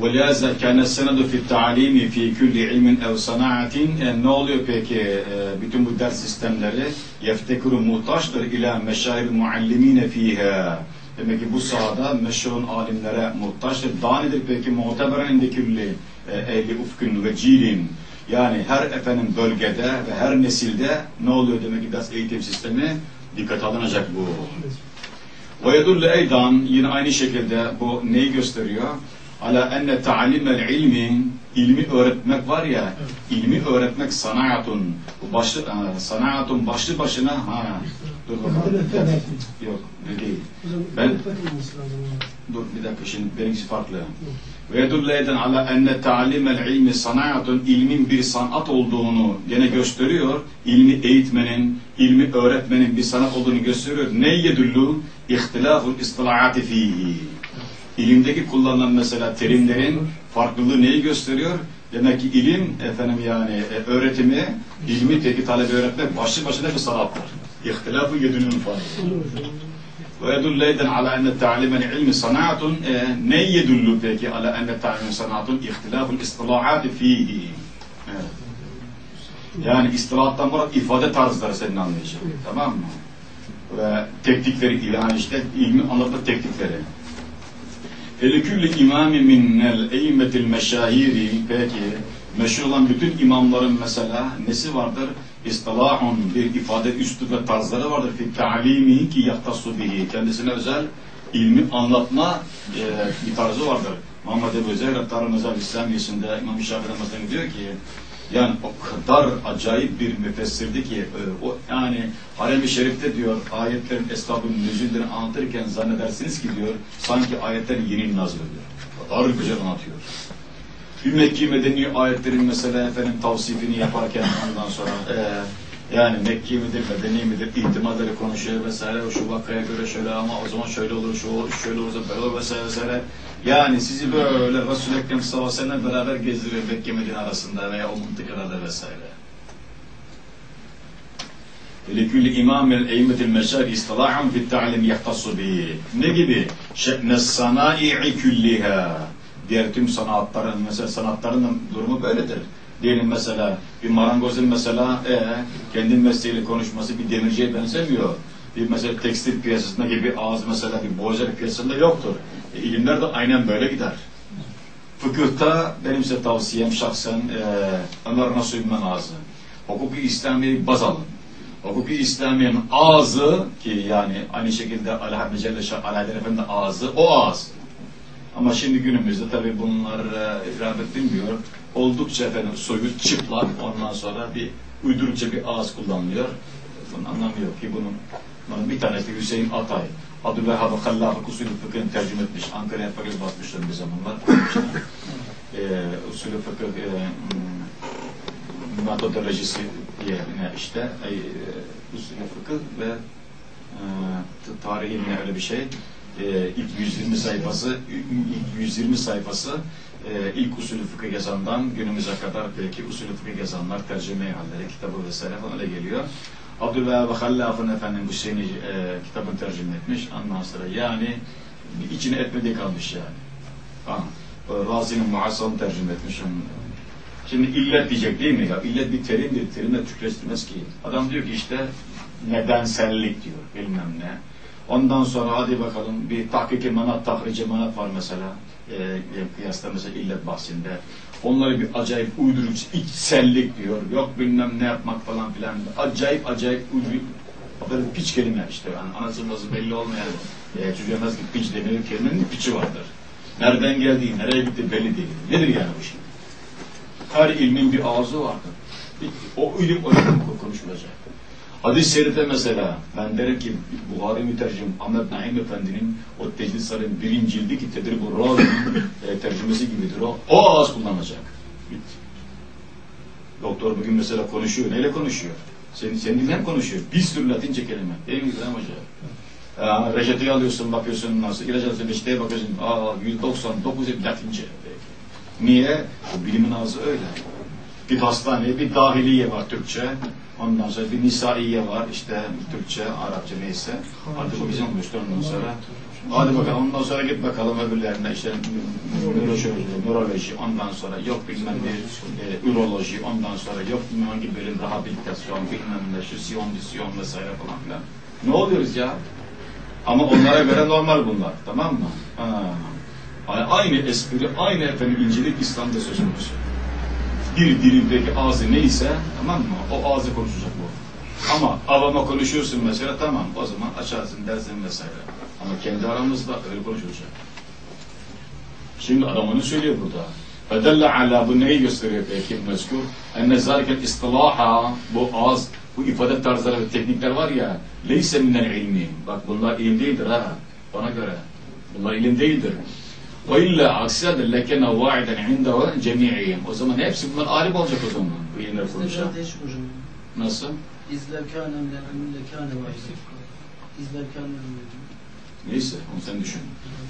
وَلِهَذَا كَانَ السَّنَدُ فِي التَّعَلِيمِ فِي كُلِّ عِلْمٍ اَوْ صَنَاعَةٍ E, Ne oluyor peki? E, Bütün bu ders sistemleri يَفْتَكُرُ muhtaçtır ila meşahil muallimine fiha. Demek ki bu sahada meşhur alimlere muhtaçtır. Daha nedir peki? Muhteberen inde külli e, ehli ufkün ve cilin. Yani her efendim bölgede ve her nesilde ne oluyor demek ki ders eğitim sistemi dikkat alınacak bu. Ve yedullu eydan yine aynı şekilde bu neyi gösteriyor? Ala enne ta'limel ilmi ilmi öğretmek var ya ilmi öğretmek sanatun. Başlı e, sanatun başlı başına ha dur bakalım. Yok değil. Ben- dur bir dakika şimdi benimkisi farklı ve yedullu eydan ala enne ta'limel ilmi sanatun ilmin bir sanat olduğunu gene gösteriyor ilmi eğitmenin ilmi öğretmenin bir sanat olduğunu gösteriyor ne yedullu ihtilaful istilaati fihi İlimdeki kullanılan mesela terimlerin farklılığı neyi gösteriyor? Demek ki ilim efendim yani e, öğretimi, ilmi teki talebe öğretmek başlı başına bir sanattır. İhtilafı yedünün farkı. Ve yedullu eyden ala enne ta'limen ilmi sanatun e, ne yedullu peki ala enne ta'limen sanatun ihtilaful istilahati fihi. Yani istilahattan murat ifade tarzları senin anlayacağın. Tamam mı? Ve teknikleri yani işte ilmi anlatma teknikleri. Felikülli imami minnel eymmetil meşahiri peki meşhur olan bütün imamların mesela nesi vardır? İstilahun bir ifade üstü ve tarzları vardır. Fi ta'limi ki yahtassu bihi. Kendisine özel ilmi anlatma e, bir tarzı vardır. Muhammed Ebu Zeyr Rattar Mezar İslamiyesi'nde İmam Şafii Ramazan diyor ki yani o kadar acayip bir müfessirdi ki e, o yani Harem-i Şerif'te diyor ayetlerin esbabın nüzullerini anlatırken zannedersiniz ki diyor sanki ayetler yeni nazil ediyor. O kadar güzel anlatıyor. Bir Mekki Medeni ayetlerin mesela efendim tavsifini yaparken ondan sonra e, yani Mekki midir, Medeni midir, ihtimalleri konuşuyor vesaire, o şu vakaya göre şöyle ama o zaman şöyle olur, şu olur, şöyle olursa böyle olur vesaire vesaire. Yani sizi böyle Resul-i Ekrem sallallahu aleyhi ve sellem beraber gezdiriyor Mekke Medine arasında veya o mıntıkalarda vesaire. لكل إمام من أئمة المشايخ اصطلاح في التعليم يختص به. Ne gibi? شأن الصنائع كلها. Diğer tüm sanatların, mesela sanatların durumu böyledir. Diyelim mesela bir marangozun mesela e, kendi mesleğiyle konuşması bir demirciye benzemiyor. Bir mesela tekstil piyasasında gibi ağız mesela bir boğazer piyasasında yoktur. E, ilimler de aynen böyle gider. Fıkıhta benim size tavsiyem şahsen e, Ömer Nasuh İbn ağzı. Hukuki İslami'yi baz alın. Hukuki İslamiye'nin ağzı ki yani aynı şekilde Celle Şah Aleyhi Efendi ağzı o ağız. Ama şimdi günümüzde tabii bunlar e, rağbet bilmiyor. Oldukça efendim soyut, çıplak ondan sonra bir uydurukça bir ağız kullanılıyor. Bunun anlamı yok ki bunun. bunun bir tanesi Hüseyin Atay. Abdülvehhab Hallaf usulü fıkhını tercüme etmiş. Ankara'ya fakir basmışlar bir zamanlar. e, usulü fıkıh e, metodolojisi diye işte e, usulü fıkıh ve e, tarihi yine öyle bir şey. E, ilk 120 sayfası ilk 120 sayfası e, ilk usulü fıkıh yazandan günümüze kadar belki usulü fıkıh yazanlar tercüme halleri kitabı vesaire falan öyle geliyor. Abdülvehhab Hallaf'ın efendim bu şeyini e, kitabını tercüme etmiş. Ondan sonra yani içine etmediği kalmış yani. Ha. Razi'nin Muhassal'ını tercüme etmiş. Şimdi illet diyecek değil mi ya? İllet bir terimdir. Terimle Türkleştirmez ki. Adam diyor ki işte nedensellik diyor. Bilmem ne. Ondan sonra hadi bakalım bir tahkik-i manat, tahrici manat var mesela. E, kıyasla mesela illet bahsinde. Onları bir acayip uydurucu içsellik diyor. Yok bilmem ne yapmak falan filan. Acayip acayip uydurucu böyle piç kelime işte. Yani anası nasıl belli olmayan e, çocuğa ki piç deniyor kelimenin piçi vardır. Nereden geldiği, nereye gitti belli değil. Nedir yani bu şey? Her ilmin bir ağzı vardır. O ilim o ilim konuşulacak. Hadis-i şerifte mesela ben derim ki Buhari mütercim Ahmet Naim Efendi'nin o teclislerin birinci cildi ki Razi'nin e, tercümesi gibidir o. O ağız kullanacak. Bitti. Doktor bugün mesela konuşuyor. Neyle konuşuyor? Senin, senin dilden konuşuyor. Bir sürü Latince kelime. Değil mi İbrahim Hoca? Ya, reçeteyi alıyorsun, bakıyorsun nasıl, ilaç alıyorsun, reçeteye bakıyorsun, aa 199 hep Latince. Niye? O bilimin ağzı öyle. Bir hastane, bir dahiliye var Türkçe. Ondan sonra bir nisaiye var işte Türkçe, Arapça neyse. Artık o bizim olmuştu ondan sonra. Hadi bakalım ondan sonra git bakalım öbürlerine işte nöroloji, ondan sonra yok bilmem bir e, üroloji ondan sonra yok bilmem hangi bölüm rehabilitasyon bilmem ne şu siyon disyon vesaire falan filan. Ne oluyoruz ya? Ama onlara göre normal bunlar tamam mı? Ha. Aynı espri, aynı efendim incelik İslam'da söz konusu bir dilindeki ağzı neyse tamam mı? O ağzı konuşacak bu. Ama avama konuşuyorsun mesela tamam o zaman açarsın dersin vesaire. Ama kendi aramızda öyle konuşulacak. Şimdi adam onu söylüyor burada. Fedelle ala bu neyi gösteriyor peki mezkur? Enne zâlikel istilaha bu az bu ifade tarzları ve teknikler var ya leyse minel ilmi. Bak bunlar ilim değildir ha. Bana göre. Bunlar ilim değildir. Ve illa aksidir lekene vaiden indehu cemi'iyim. O zaman hepsi bunlar alim olacak o zaman. Değişik hocam. Nasıl? İzler kâne emle kâne vahide. İzler kâne Neyse onu sen düşün.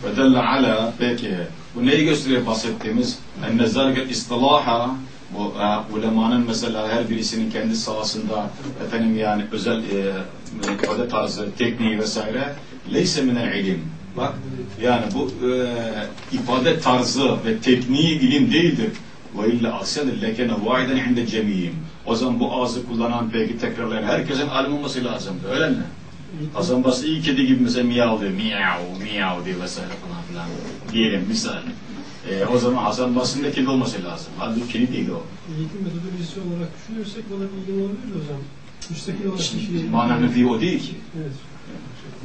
Fedelle ala peki bu neyi gösteriyor bahsettiğimiz enne zâlikel istilaha bu e, ulemanın mesela her birisinin kendi sahasında efendim yani özel e, ifade tarzı, tekniği vesaire leyse minel ilim. Bak yani bu e, ifade tarzı ve tekniği ilim değildir. Ve illa aksedir lekene vaiden inde cemiyim. O zaman bu ağzı kullanan peki tekrarlayan herkesin alim olması lazımdı. Öyle mi? Hasan Basri iyi kedi gibi mesela miyav diyor, miyav, miyav diyor vesaire falan filan diyelim misal. Ee, o zaman Hasan Basri'nin de kedi olması lazım. Halbuki kedi değil o. Eğitim metodolojisi olarak düşünürsek bana bir ilim olabilir hocam. Müstakil olarak bir şey. Manen nefi o değil ki. Evet.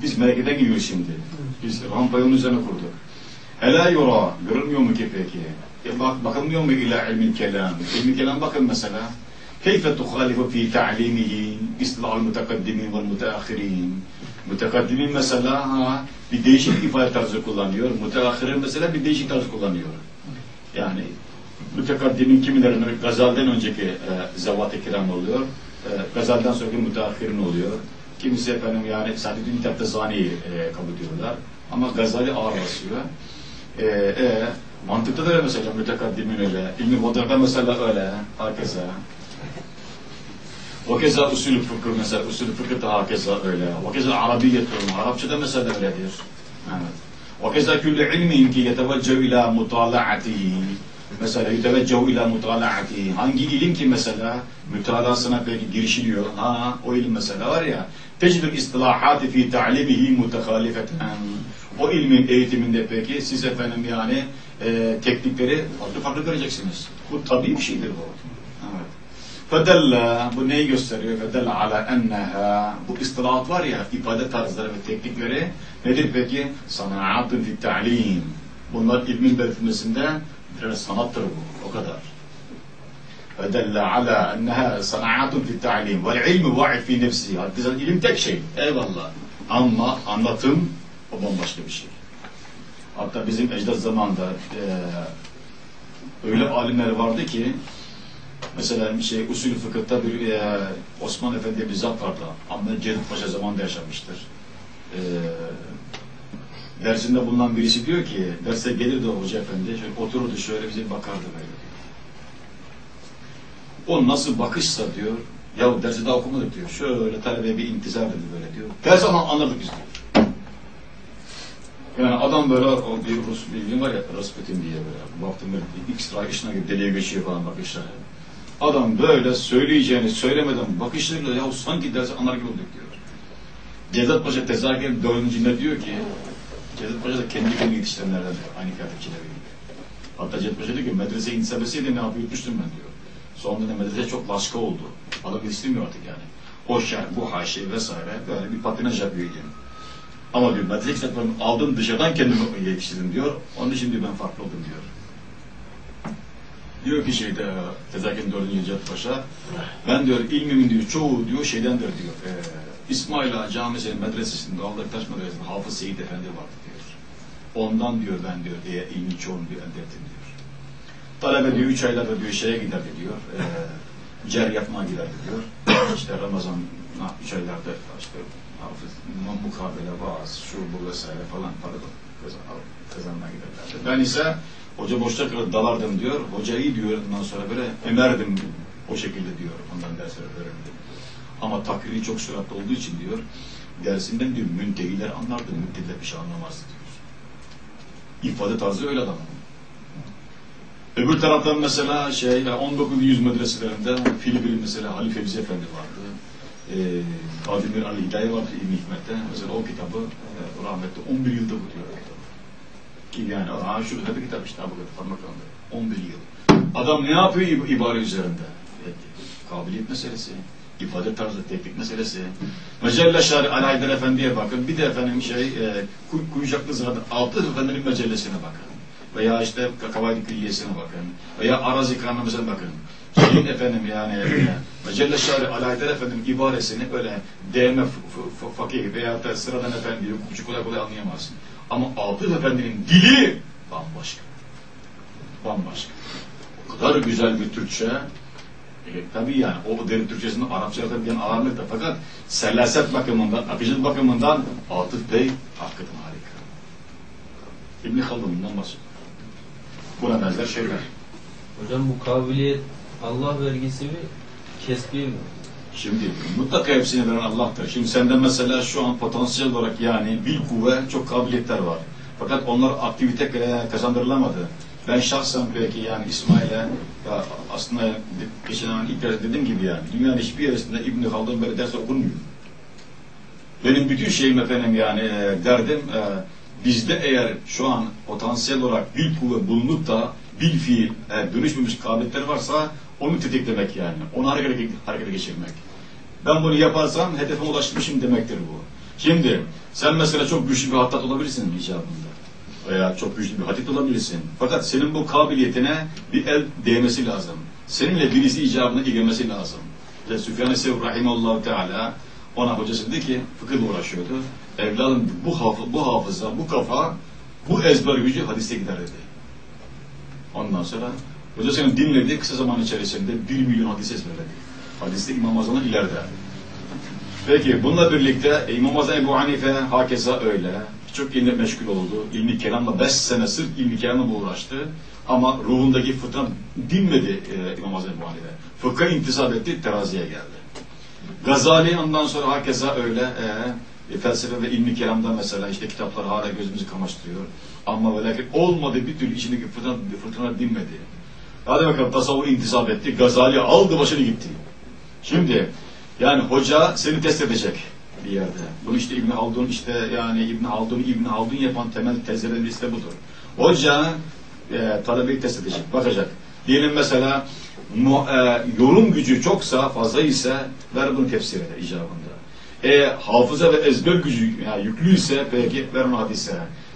Biz merkeze gidiyoruz şimdi. Biz rampayı onun üzerine kurduk. Ela yura, görünmüyor mu ki peki? E bak, bakılmıyor mu ila ilmin kelam? İlmin kelam bakın mesela. Keyfe tuhalifu fi ta'limihi istila'l mutakaddimin ve mutaakhirin. Mutakaddimin mesela ha, bir değişik ifade tarzı kullanıyor. Mutaakhirin mesela bir değişik tarz kullanıyor. Yani mütekaddimin kimilerine Gazal'den önceki e, zevat-ı kiram oluyor. E, Gazal'den sonraki müteahhirin oluyor. Kimisi efendim yani Saadettin Teptesani'yi e, kabul ediyorlar. Ama Gazali ağır basıyor. E, e, mantıkta da öyle mesela mütekaddimin öyle. İlmi modern mesela öyle. Herkese. O keza usulü fıkıh mesela, usulü fıkıh da hakeza öyle. O keza Arabiyet Arapçada mesela öyledir. Evet. O keza küllü ilmin ki yeteveccev ila mutalaatihi. Mesela yeteveccev ila mutalaatihi. Hangi ilim ki mesela mütalasına peki girişiliyor. Ha o ilim mesela var ya tecdül istilahati fi ta'limihi mutehalifeten o ilmin eğitiminde peki siz efendim yani e, teknikleri farklı farklı göreceksiniz. Bu tabii bir şeydir bu. Evet. Fedelle, bu neyi gösteriyor? Fedelle ala enneha, bu istilahat var ya, ifade tarzları ve teknikleri nedir peki? Sanaatun fi ta'lim. Bunlar ilmin belirtilmesinde birer sanattır bu, o kadar. Ala enneha sanaatun fi ta'lim. Vel ilmi va'id fi nefsi. Hakikaten ilim tek şey, eyvallah. Ama anlatım, o bambaşka bir şey. Hatta bizim ecdat zamanında e, öyle alimler vardı ki Mesela bir şey usulü fıkıhta bir e, Osman Efendi bir zat vardı. Ahmet Cedid Paşa zamanında yaşamıştır. E, dersinde bulunan birisi diyor ki, derse gelirdi hoca efendi, şöyle otururdu şöyle bize bakardı böyle. O nasıl bakışsa diyor, ya dersi daha okumadık diyor. Şöyle talebeye bir intizar dedi böyle diyor. Ders ama anladık biz diyor. Yani adam böyle o bir Rus bilgin var ya Rasputin diye böyle baktım böyle ekstra işine gibi deliye geçiyor falan bakışlar. Adam böyle söyleyeceğini söylemeden bakışlarıyla ya sanki dersi anlar gibi olduk diyor. Cezat Paşa tezahür dördüncünde diyor ki Cezat Paşa da kendi kendini yetiştirenlerden diyor. Aynı kıyafetçiler gibi. Hatta Cezat Paşa diyor ki medrese intisabesiydi ne yapıyor yutmuştum ben diyor. Sonra da medrese çok başka oldu. Adam yetiştirmiyor artık yani. O şer, bu haşi vesaire böyle bir patinaj yapıyor yani. Ama diyor medrese kitaplarını aldım dışarıdan kendimi yetiştirdim diyor. Onun için diyor ben farklı oldum diyor. Diyor ki şeyde Tezakir'in dördüncü Necat Paşa ben diyor ilmimin diyor çoğu diyor şeydendir diyor. E, İsmail Ağa Camisi'nin medresesinde Aldaktaş Medresesi'nde Hafız Seyit Efendi vardı diyor. Ondan diyor ben diyor diye ilmi çoğunu diyor elde ettim. Talebe diyor üç aylarda diyor şeye giderdi diyor. E, cer yapmaya giderdi diyor. işte Ramazan üç aylarda işte hafız, mukabele, vaaz, şu bu vesaire falan para kazanmaya giderlerdi. Ben ise Hoca boşta kalır dalardım diyor. Hocayı diyor ondan sonra böyle emerdim o şekilde diyor. Ondan dersler öğrendim. Ama takriri çok süratli olduğu için diyor dersinden diyor müntehiler anlardı. Müntehiler bir şey anlamazdı diyor. İfade tarzı öyle adam. Öbür taraftan mesela şey 19. medreselerinde Filipin mesela Halil Fevzi Efendi vardı. Ee, Kadimir Ali Hidaye vardı İbn Hikmet'te. Mesela o kitabı e, rahmetli 11 yılda bitiyor o kitabı. Ki yani ha şurada bir kitap işte bu kadar parmaklarında. 11 yıl. Adam ne yapıyor ibare üzerinde? Evet, kabiliyet meselesi. ifade tarzı, teknik meselesi. Mecelle Şari Ali Haydar Efendi'ye bakın. Bir de efendim şey, e, Kuy, Kuyucaklı Zırha'da Altı Efendi'nin mecellesine bakın. Veya işte Kavaydı Külliyesi'ne bakın. Veya Arazi Karnamız'a bakın. Şeyin efendim yani e, Mecelle Şari Ali Haydar Efendi'nin ibaresini öyle değme fakih veya da sıradan efendi, hukukçu kolay kolay anlayamazsın. Ama Altı Efendi'nin dili bambaşka. Bambaşka. O kadar güzel bir Türkçe. E, tabii yani o derin Türkçesinin Arapça tabii ağırlık da fakat selaset bakımından, akıcılık bakımından Atıf Bey hakikaten harika. İbn Haldun'dan bahsediyor. Buna benzer şeyler. Hocam bu kabiliyet Allah vergisi mi, kesbi mi? Şimdi mutlaka hepsini veren Allah'tır. Şimdi sende mesela şu an potansiyel olarak yani bil kuvve çok kabiliyetler var. Fakat onlar aktivite e, kazandırılamadı. Ben şahsen peki yani İsmail'e ya aslında geçen zaman ilk ders dediğim gibi yani dünyanın hiçbir yerisinde İbn Haldun böyle ders okunmuyor. Benim bütün şeyim efendim yani e, derdim e, bizde eğer şu an potansiyel olarak bil kuvve bulunup da bil fiil e, dönüşmemiş kabiliyetler varsa onu tetiklemek yani. Onu harekete, harekete geçirmek. Ben bunu yaparsam hedefime ulaşmışım demektir bu. Şimdi sen mesela çok güçlü bir hattat olabilirsin icabında. Veya çok güçlü bir hatit olabilirsin. Fakat senin bu kabiliyetine bir el değmesi lazım. Seninle birisi icabına ilgilenmesi lazım. İşte Süfyan-ı Sevr Rahimallahu Teala ona hocası dedi ki fıkıhla uğraşıyordu. Evladım bu, hafı, bu hafıza, bu kafa, bu ezber gücü hadiste gider dedi. Ondan sonra hocasının dinledi kısa zaman içerisinde bir milyon hadis ezberledi. Hadiste İmam Azam'dan ileride. Peki bununla birlikte İmam Azam Ebu Hanife hakeza öyle. Çok ilimle meşgul oldu. İlmi kelamla beş sene sırf ilmi kelamla uğraştı. Ama ruhundaki fıtrat dinmedi e, İmam Azam Ebu Hanife. Fıkha intisap etti, teraziye geldi. Gazali ondan sonra hakeza öyle. E, e, felsefe ve ilmi kelamda mesela işte kitaplar hala gözümüzü kamaştırıyor. Ama ve lakin olmadı bir türlü içindeki fırtına, fırtına dinmedi. Hadi bakalım tasavvur intisap etti. Gazali aldı başını gitti. Şimdi yani hoca seni test edecek bir yerde. Bunu işte İbn Haldun işte yani İbn Haldun İbn Haldun yapan temel tezlerin liste budur. Hoca e, talebeyi test edecek, bakacak. Diyelim mesela mu, e, yorum gücü çoksa, fazla ise ver bunu tefsir eder icabında. E, hafıza ve ezber gücü yani yüklüyse onu hadise.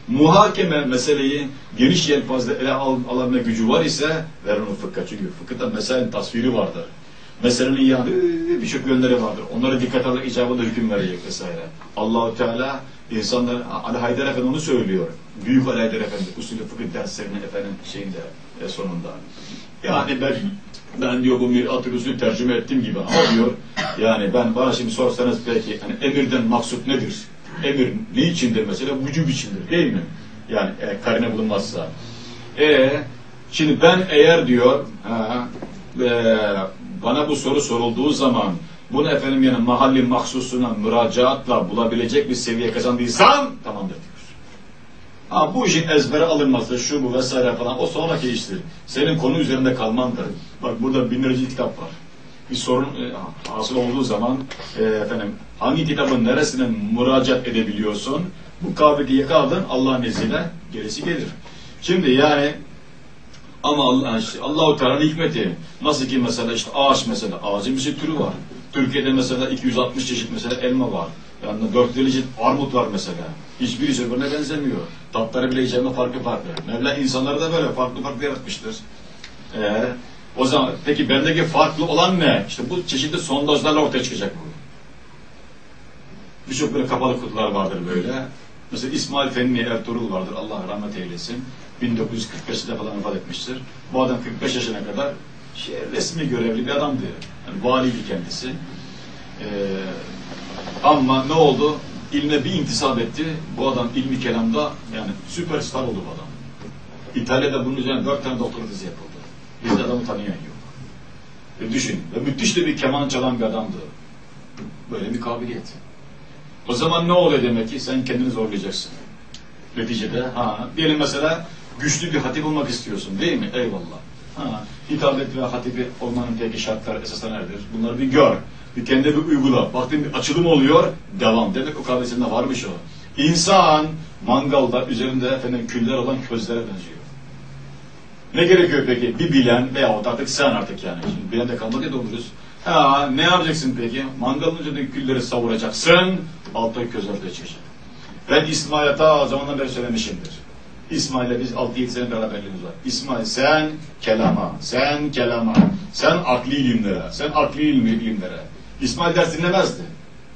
Muhakeme meseleyi geniş yelpazede ele al, alabilme gücü var ise ver onu fıkha. Çünkü fıkıhta meselenin tasviri vardır. Meselenin yani e, birçok yönleri vardır. Onlara dikkat alarak icabında hüküm verecek vesaire. Allahu Teala insanlar Ali Haydar Efendi onu söylüyor. Büyük Ali Haydar Efendi usulü fıkıh derslerinin efendim şeyinde e, sonunda. Yani ben ben diyor bu mirat usulü tercüme ettiğim gibi ama diyor yani ben bana şimdi sorsanız belki hani emirden maksut nedir? Emir ne içindir mesela? Vücub içindir değil mi? Yani e, karine bulunmazsa. E şimdi ben eğer diyor ha, e, bana bu soru sorulduğu zaman bunu efendim yani mahalli mahsusuna müracaatla bulabilecek bir seviye kazandıysam tamamdır diyor. Ha, bu işin ezbere alınması, şu bu vesaire falan o sonraki iştir. Senin konu üzerinde kalmandır. Bak burada binlerce kitap var. Bir sorun e, hasıl olduğu zaman e, efendim hangi kitabın neresine müracaat edebiliyorsun? Bu kabiliyeti yakaladın Allah'ın izniyle gerisi gelir. Şimdi yani ama Allah, işte Allahu Teala'nın hikmeti nasıl ki mesela işte ağaç mesela ağacın bir türü var. Türkiye'de mesela 260 çeşit mesela elma var. Yani 450 çeşit armut var mesela. Hiçbirisi birbirine benzemiyor. Tatları bile yiyeceğime farklı farklı. Mevla insanları da böyle farklı farklı yaratmıştır. Ee, o zaman peki bendeki farklı olan ne? İşte bu çeşitli sondajlarla ortaya çıkacak bu. Birçok böyle kapalı kutular vardır böyle. Mesela İsmail Fenni Ertuğrul vardır. Allah rahmet eylesin. 1945'te falan vefat etmiştir. Bu adam 45 yaşına kadar şey, resmi görevli bir adamdı. Yani valiydi kendisi. Ee, ama ne oldu? İlme bir intisap etti. Bu adam ilmi kelamda yani süperstar oldu bu adam. İtalya'da bunun üzerine dört tane doktora tezi yapıldı. Bizde adamı tanıyan yok. Ve düşün. Ve müthiş de bir keman çalan bir adamdı. Böyle bir kabiliyet. O zaman ne oluyor demek ki? Sen kendini zorlayacaksın. Neticede ha diyelim mesela güçlü bir hatip olmak istiyorsun değil mi? Eyvallah. Ha, hitabet ve hatibi olmanın peki şartları esaslar nedir? Bunları bir gör. Bir kendi bir uygula. Baktın bir açılım oluyor, devam. Demek o kabiliyetinde varmış o. İnsan mangalda üzerinde efendim küller olan közlere benziyor. Ne gerekiyor peki? Bir bilen veyahut artık sen artık yani. Şimdi bilen de kalmadı ya doğruyoruz. Ha, ne yapacaksın peki? Mangalın üzerindeki külleri savuracaksın, altta köz ortaya çıkacak. Ben İsmail'e ta zamandan beri söylemişimdir. İsmail'le biz 6-7 sene beraberliğimiz var. İsmail sen kelama, sen kelama, sen akli ilimlere, sen akli ilmi, ilimlere. İsmail ders dinlemezdi.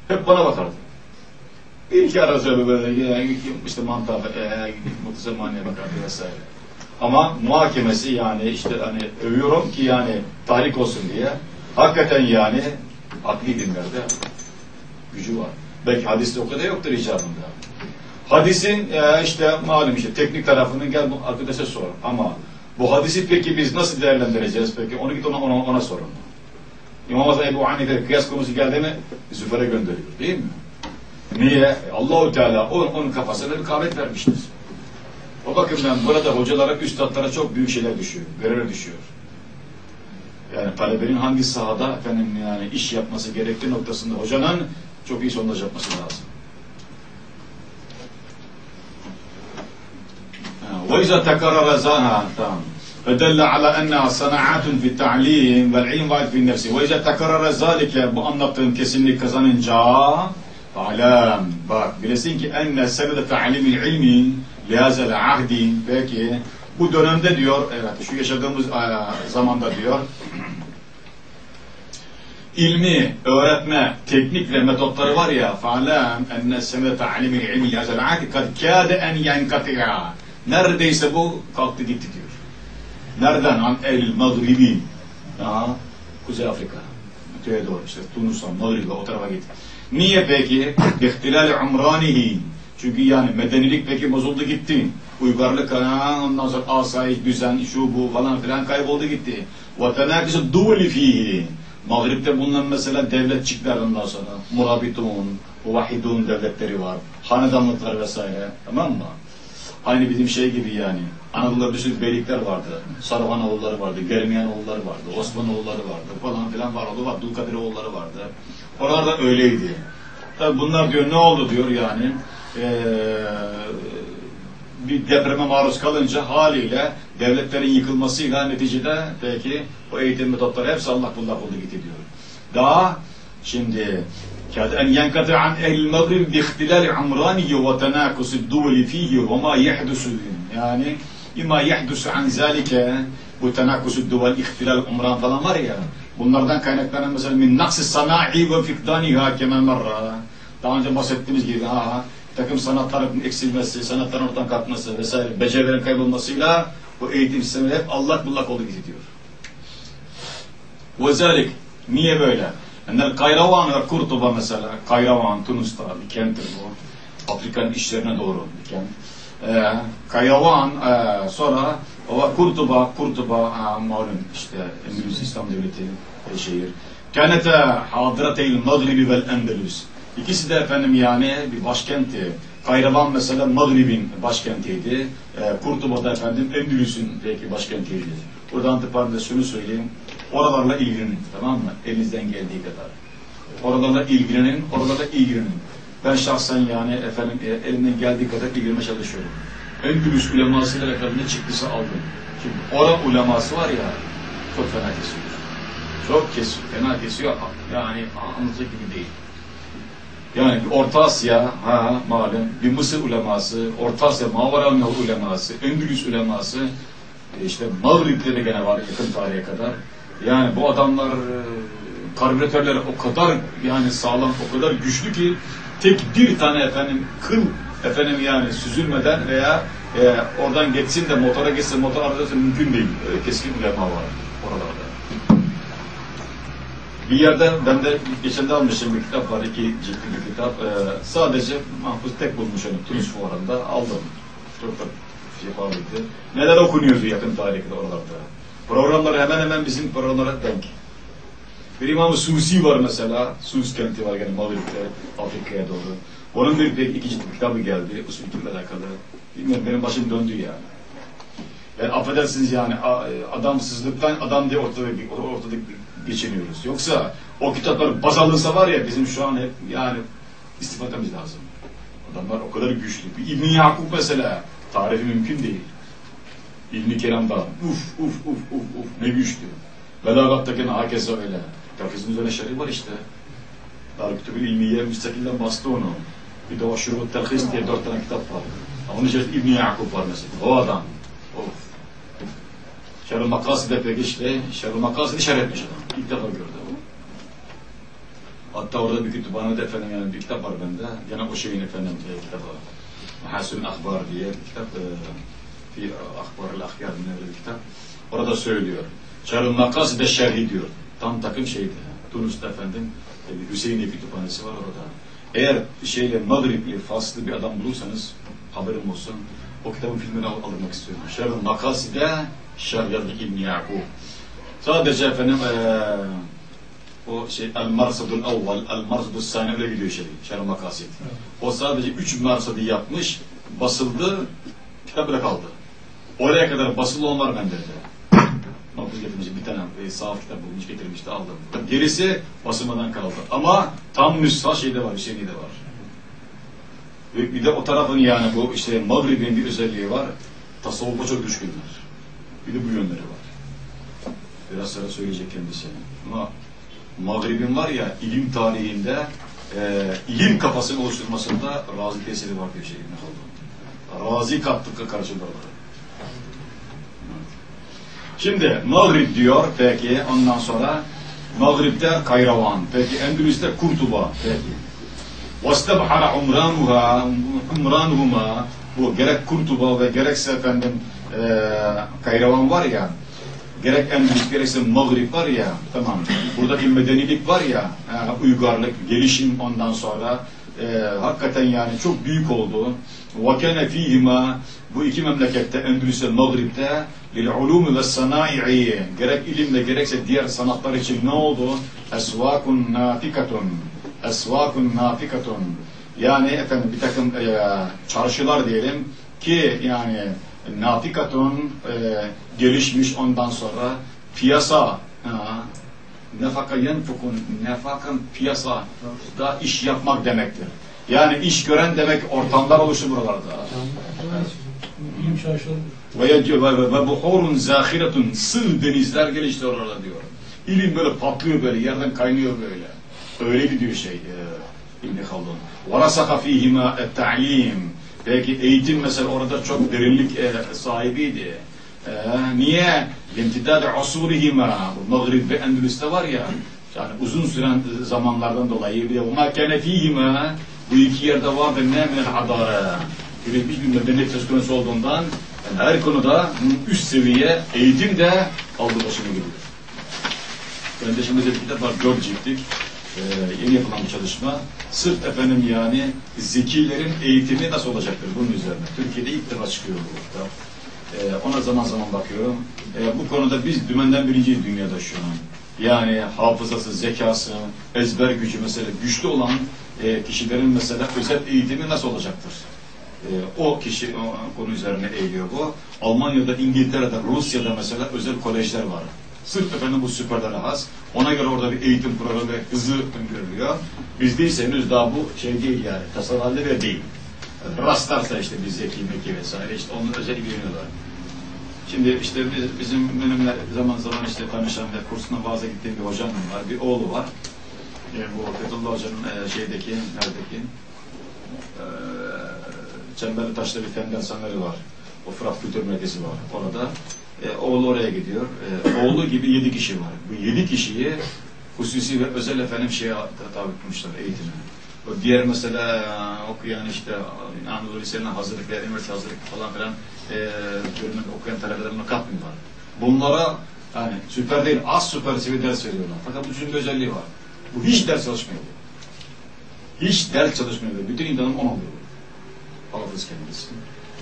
Hep bana bakardı. Bir iki ara şöyle böyle işte mantığa, e, muhtesemaniye bakardı vesaire. Ama muhakemesi yani işte hani övüyorum ki yani tahrik olsun diye. Hakikaten yani akli ilimlerde gücü var. Belki hadiste o kadar yoktur icabında. Hadisin e, işte malum işte teknik tarafını gel bu arkadaşa sor. Ama bu hadisi peki biz nasıl değerlendireceğiz peki? Onu git ona, ona, ona sorun. İmam Hasan Ebu Hanife kıyas konusu geldi mi Züfer'e gönderiyor değil mi? Niye? Allahu Teala onun, onun kafasına bir kavret vermiştir. O bakımdan burada hocalara, üstadlara çok büyük şeyler düşüyor, görev düşüyor. Yani talebenin hangi sahada efendim yani iş yapması gerektiği noktasında hocanın çok iyi sondaj yapması lazım. وإذا تكرر زانها تمام فدل على أنها صناعات في التعليم والعلم واحد في النفس وإذا تكرر ذلك bu anlattığım kesinlik kazanınca alem bak bilesin ki enne sebebe ta'limil ilmi lihazel ahdi peki bu dönemde diyor evet şu yaşadığımız e, zamanda diyor ilmi öğretme teknik ve metotları var ya fa'lem enne sebebe ta'limil ilmi lihazel ahdi kad kâde en yenkati'a neredeyse bu kalktı gitti diyor Nereden? An el Magribi. Kuzey Afrika. Öteye doğru işte Tunus'tan, Maghrib'e o tarafa gitti. Niye peki? İhtilal umranihi. Çünkü yani medenilik peki bozuldu gitti. Uygarlık ha, ondan sonra asayiş, düzen, şu bu falan filan kayboldu gitti. Tenakisi duvuli fihi. Maghrib'de bulunan mesela devletçikler ondan sonra. Murabitun, Vahidun devletleri var. Hanedanlıklar vesaire. Tamam mı? Aynı bizim şey gibi yani. Anadolu'da bir sürü beylikler vardı. Saruhanoğulları vardı, Germiyanoğulları vardı, Osmanoğulları vardı falan filan. Var, Dulkadiroğulları vardı. Oralar da öyleydi. Tabi bunlar diyor ne oldu diyor yani. Ee, bir depreme maruz kalınca haliyle devletlerin yıkılmasıyla neticede belki o eğitim metotları hepsi Allah bunlar oldu gitti diyor. Daha şimdi en yenkatı an ehl maghrib bi ihtilal amranihi ve tenakus dul fihi ve ma yahdusu yani ima yahdusu an zalika bu tenakus dul ihtilal umran falan var ya bunlardan kaynaklanan mesela min naksi sana'i ve fikdaniha kemen marra daha önce bahsettiğimiz gibi ha takım sanatların eksilmesi, sanatların ortadan kalkması vesaire becerilerin kaybolmasıyla bu eğitim sistemi hep allak bullak oldu gidiyor. Ve zalik niye böyle? Enel Kayravan ve Kurtuba mesela Kayravan Tunus'ta bir kenttir bu. Afrika'nın işlerine doğru bir kent. Ee, Kayavan e, sonra o Kurtuba, Kurtuba e, malum işte Endülüs İslam Devleti e, şehir. Kânete hadirateyl Magribi vel Endülüs. İkisi de efendim yani bir başkenti. Kayravan mesela Maghrib'in başkentiydi. E, Kurtuba da efendim Endülüs'ün peki başkentiydi. Burada antiparantez şunu söyleyeyim. Oralarla ilgilenin tamam mı? Elinizden geldiği kadar. Oralarla ilgilenin, oralarla ilgilenin. Ben şahsen yani efendim e, elimden geldiği kadar ilgilenmeye çalışıyorum. Endülüs ulemasıyla ne çıktısa aldım. Şimdi ora uleması var ya çok fena kesiyor. Çok kesiyor, fena kesiyor. Yani anlatacak gibi değil. Yani bir Orta Asya, ha malum, bir Mısır uleması, Orta Asya, Mavara uleması, Endülüs uleması, e, işte Mağrib'de de gene var yakın tarihe kadar. Yani bu adamlar e, karbüratörleri o kadar yani sağlam, o kadar güçlü ki tek bir tane efendim kıl efendim yani süzülmeden veya e, oradan geçsin de motora geçsin, motor arızası mümkün değil. Keskin ulema var oralarda. Bir yerde ben de geçen de almışım bir kitap var, iki ciltli bir kitap. Ee, sadece Mahfuz tek bulmuş onu Tunus fuarında aldım. Çok da şifalıydı. Neler okunuyordu yakın tarihte oralarda. Programlar hemen hemen bizim programlara denk. Bir İmam-ı Susi var mesela. Sus kenti var gene Mağrib'de, Afrika'ya doğru. Onun bir pek iki cilt kitabı geldi. Usul hükümle alakalı. Bilmiyorum benim başım döndü yani. Yani affedersiniz yani adamsızlıktan adam diye ortada, ortada geçiniyoruz. Yoksa o kitaplar baz alınsa var ya bizim şu an hep yani istifademiz lazım. Adamlar o kadar güçlü. Bir İbn-i Yakup mesela tarifi mümkün değil. İbn-i Keram'da uf uf uf uf uf ne güçlü. Belagattaki hakeza öyle. Telhizin üzerine şerhi var işte. Darüktübül İlmiye müstakilden bastı onu. Bir de o Şurut Telhiz diye dört tane kitap var. Onun içerisinde İbn-i Yakup var mesela. O adam. Of. Şerh-ı Makasi'de peki işte, Şerh-ı Makasi'de şerh etmiş adam. İlk defa gördü. Hatta orada bir kütüphanede efendim yani bir kitap var bende. Gene o şeyin efendim e, kitabı. Mahasün Akbar diye bir kitap. E, fi Akbar-ı Ahyar diye bir kitap. Orada söylüyor. Şerh-ı Makasi'de şerhi diyor. Tam takım şeydi. Tunus'ta efendim e, Hüseyin'e kütüphanesi var orada. Eğer şeyle Mağribli, Faslı bir adam bulursanız haberim olsun. O kitabın filmini al almak istiyorum. Şerh-ı Makasi'de Şerh yazdı İbn-i Yakub. Sadece efendim eee o şey El Marsadul Evvel, El Marsadul Sani öyle gidiyor şey, Şerh Makasid. O sadece üç marsadı yapmış, basıldı, kitap bile kaldı. Oraya kadar basılı olan var bende de. Makbuz getirmiş, bir tane e, sahaf kitap bulmuş, getirmişti, aldım. Gerisi basılmadan kaldı. Ama tam nüsha şeyde var, Hüseyin'i de var. Ve bir de o tarafın yani bu işte Mağrib'in bir özelliği var. Tasavvufa çok düşkünler. Bir de bu yönleri var. Biraz sonra söyleyecek kendisi. Ama Mağrib'in var ya ilim tarihinde e, ilim kafasını oluşturmasında Razi tesiri var diyor şey İbn Haldun. Razi kattıkla karşılığı var. Şimdi Mağrib diyor peki ondan sonra Mağrib'de Kayravan, peki Endülüs'te Kurtuba peki. وَاسْتَبْحَرَ عُمْرَانُهَا عُمْرَانُهُمَا Bu gerek Kurtuba ve gerekse efendim e, Kayravan var ya gerek Endülüs gerekse Mağrib var ya tamam burada bir medenilik var ya e, uygarlık, gelişim ondan sonra e, hakikaten yani çok büyük oldu. وَكَنَ ف۪يهِمَا Bu iki memlekette Endülüs ve Mağrib'de لِلْعُلُومِ وَالسَّنَائِعِ Gerek ilimle gerekse diğer sanatlar için ne oldu? اَسْوَاكٌ نَافِكَةٌ esvakun nafikatun yani efendim bir takım e, çarşılar diyelim ki yani nafikatun e, gelişmiş ondan sonra piyasa ha, nefaka yenfukun nefakan piyasa da iş yapmak demektir. Yani iş gören demek ortamlar oluşur buralarda. İlim şaşalı. Ve, ve, ve, ve buhurun zahiretun sığ denizler gelişti oralarda diyor. İlim böyle patlıyor böyle yerden kaynıyor böyle. Öyle gidiyor şey e, İbn Haldun. وَرَسَخَ ف۪يهِمَا التَّعْلِيمِ Belki eğitim mesela orada çok derinlik e, sahibiydi. E, niye? لِمْتِدَادِ عُصُورِهِمَا Bu Mağrib ve Endülüs'te var ya yani uzun süren zamanlardan dolayı bir de وَمَا كَانَ ف۪يهِمَا Bu iki yerde vardı ne min adara. Üretmiş bir medeniyet söz konusu olduğundan yani her konuda üst seviye eğitim de aldı başına gidiyor. Ben de şimdi bir kitap var, dört ciltlik e, yeni yapılan bir çalışma. Sırf efendim yani zekilerin eğitimi nasıl olacaktır bunun üzerine. Türkiye'de ilk defa çıkıyor bu kitap. E, ona zaman zaman bakıyorum. E, bu konuda biz dümenden birinciyiz dünyada şu an. Yani hafızası, zekası, ezber gücü mesela güçlü olan e, kişilerin mesela özel eğitimi nasıl olacaktır? E, o kişi o konu üzerine eğiliyor bu. Almanya'da, İngiltere'de, Rusya'da mesela özel kolejler var. Sırf efendim bu süperlere has. Ona göre orada bir eğitim programı ve hızı öngörülüyor. Bizde ise henüz daha bu şey değil yani. Tasarlandı ve değil. Rastlarsa işte bir zeki meki vesaire işte onun özel ilgileniyorlar. Şimdi işte biz, bizim benimle zaman zaman işte tanışan ve kursuna bazı gittiğim bir hocam var. Bir oğlu var. E, bu Fethullah Hoca'nın e, şeydeki, neredeki e, Çemberli Taş'ta bir fen dershaneleri var. O Fırat Kültür Merkezi var orada. E, oğlu oraya gidiyor. E, oğlu gibi yedi kişi var. Bu yedi kişiyi hususi ve özel efendim şeye tabi tutmuşlar eğitime. O diğer mesela okuyan işte Anadolu Lise'nin hazırlık veya üniversite hazırlık falan filan e, bölümünde okuyan talebelerine katmıyorlar. Bunlara yani süper değil az süper seviye ders veriyorlar. Fakat bu bir özelliği var. Bu hiç ders çalışmıyor. Hiç ders çalışmıyor. Bütün imtihanım on oluyor. Hafız kendisi.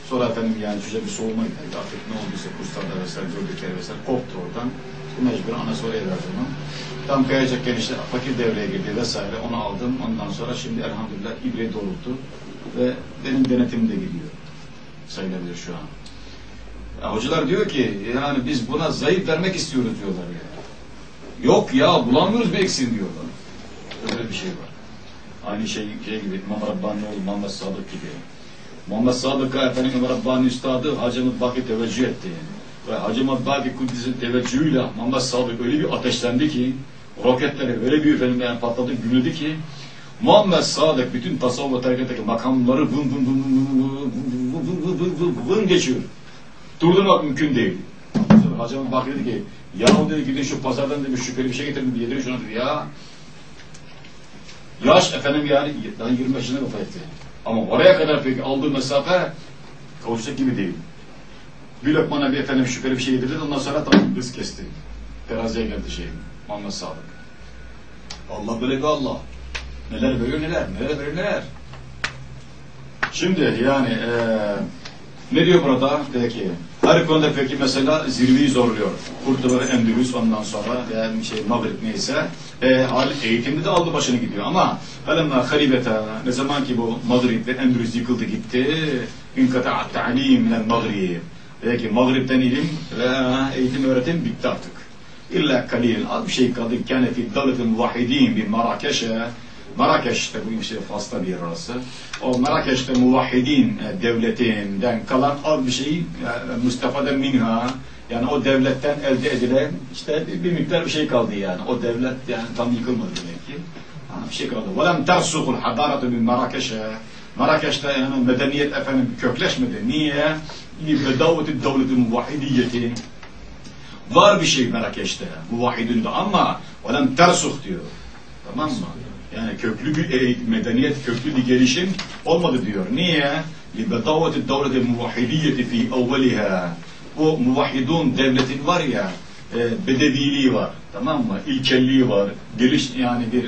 Sonra efendim yani çocuğa bir soğuma geldi. Artık ne olduysa kurslarda vesaire gördükleri vesaire koptu oradan. Bu mecbur ana oraya verdi onu. Tam kayacakken işte fakir devreye girdi vesaire onu aldım. Ondan sonra şimdi elhamdülillah ibreyi doğrulttu. Ve benim denetimde gidiyor. Sayılabilir şu an. Ya hocalar diyor ki yani biz buna zayıf vermek istiyoruz diyorlar ya. Yok ya bulamıyoruz bir eksiğini diyorlar. Öyle bir şey var. Aynı şey, şey gibi İmam Rabbani'oğlu Muhammed Sadık gibi. Muhammed Sadık'a Efendimiz Rabbani Üstadı Hacı Mutbaki teveccüh etti. Ve Hacı Mutbaki Kudüs'ün teveccühüyle Muhammed Sadık öyle bir ateşlendi ki roketleri öyle bir efendim yani patladı, gümledi ki Muhammed Sadık bütün tasavvuf tarikattaki makamları vın vın vın vın vın vın vın vın vın geçiyor. Durdurmak mümkün değil. Sonra Hacı Ahmet Bakri dedi ki yahu dedi gidin şu pazardan demiş şüpheli bir şey getirin bir yedirin şuna dedi ya. Yaş efendim yani daha 25 yaşında vefat etti. Ama oraya kadar peki aldığı mesafe kavuşacak gibi değil. Bir lokmana bir efendim şüpheli bir şey yedirdi ondan sonra tam hız kesti. Teraziye geldi şey. Muhammed Sadık. Allah böyle bir Allah. Neler veriyor neler, neler veriyor neler. Şimdi yani eee ne diyor burada? Peki. Her konuda peki mesela zirveyi zorluyor. Kurtuları Endülüs ondan sonra yani şey Maghrib neyse e, eğitimde de aldı başını gidiyor ama falemma haribete ne zaman ki bu Maghrib ve Endülüs yıkıldı gitti inkata ta'lim minel Maghrib peki Maghrib'den ilim ve eğitim öğretim bitti artık. İlla kalil az bir şey kaldı. Kâne fi davetin muvahhidin bir Marrakeş'e Marrakeş'te bu işte Fas'ta bir yer orası. O Marrakeş'te muvahhidin e, devletinden kalan az bir şey e, Mustafa minha yani o devletten elde edilen işte bir, bir miktar bir şey kaldı yani. O devlet yani tam yıkılmadı demek ki. Ha, bir şey kaldı. وَلَمْ تَرْسُقُ الْحَضَارَةُ مِنْ Marrakeş'e Marrakeş'te yani medeniyet efendim kökleşmedi. Niye? لِبَدَوَّةِ الدَّوْلَةِ الْمُوَحِدِيَّةِ Var bir şey Marrakeş'te, muvahhidinde ama وَلَمْ تَرْسُخ diyor. Tamam mı? Yani köklü bir eğitim, medeniyet, köklü bir gelişim olmadı diyor. Niye? لِبَدَوَّةِ الدَّوْلَةِ الْمُوَحِدِيَّةِ فِي اَوَّلِهَا Bu muvahhidun devletin var ya, e, bedeviliği var. Tamam mı? İlkelliği var. Geliş yani bir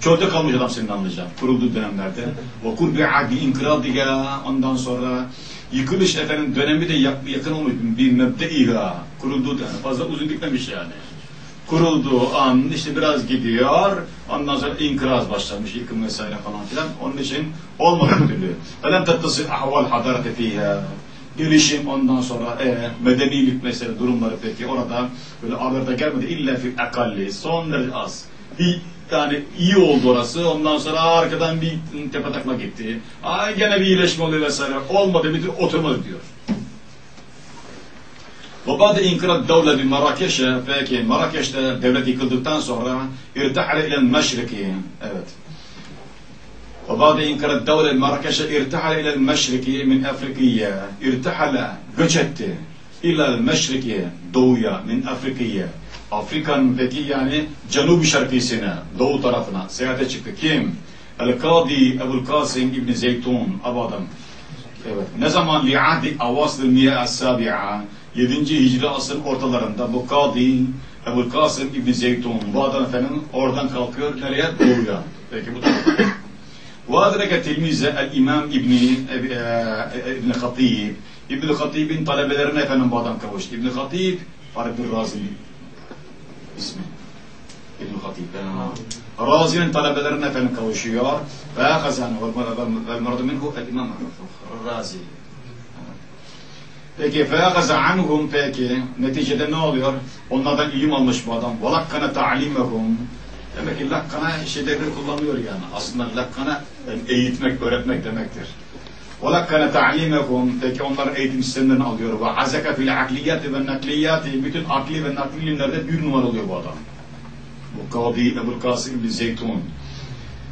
çölde kalmış adam senin anlayacağın. Kurulduğu dönemlerde. وَكُرْ بِعَدِي اِنْكِرَادِهَا Ondan sonra yıkılış efendim dönemi de yak- yakın olmuş bir mebdeiha. Kurulduğu dönem. Fazla uzun gitmemiş yani kurulduğu an işte biraz gidiyor. Ondan sonra inkıraz başlamış, yıkım vesaire falan filan. Onun için olmadı türlü. Felem tettasıl ahval hadarete fiha. Gelişim ondan sonra e, medenilik mesela durumları peki orada böyle haberde gelmedi. İlla fil akalli. Son derece az. Bir yani iyi oldu orası. Ondan sonra arkadan bir tepe takla gitti. Aa, gene bir iyileşme oluyor vesaire. Olmadı bir oturmadı diyor. وبعد إنقراض الدولة بمراكش peki Marrakeş'te devlet yıkıldıktan sonra irtahale ile meşriki evet وبعد إنقراض الدولة بمراكش irtahale ile meşriki min Afrikiye irtahale göç etti ile meşriki doğuya min Afrikiye Afrika'nın peki yani Canubi şarkısına doğu tarafına seyahate çıktı kim? El-Kadi Ebul Kasim İbni Zeytun Abadan Evet. Ne zaman li'ahdi avasıl miye as-sabi'a 7. Hicri asrın ortalarında bu Kadi Ebu Kasım İbni Zeytun bu adam efendim oradan kalkıyor nereye? Doğuya. Peki bu tarafa. وأدرك تلميذه الإمام İbni İbni Hatib İbni Hatib'in talebelerine efendim bu adam kavuştu. İbni Hatib Farid bin Razi ismi. İbni Hatib. Razi'nin talebelerine efendim kavuşuyor. Ve kazanı ve muradu minhu el-İmam Razi. Peki feagaza anhum peki neticede ne oluyor? Onlardan ilim almış bu adam. Velakkana ta'limehum. Demek ki lakkana şeyleri kullanıyor yani. Aslında lakkana yani eğitmek, öğretmek demektir. Velakkana ta'limehum. Peki onların eğitim sistemlerini alıyor. Ve azaka fil akliyati ve nakliyati. Bütün akli ve nakli ilimlerde bir numara oluyor bu adam. Bu Kadi Ebu'l Kasım bin Zeytun.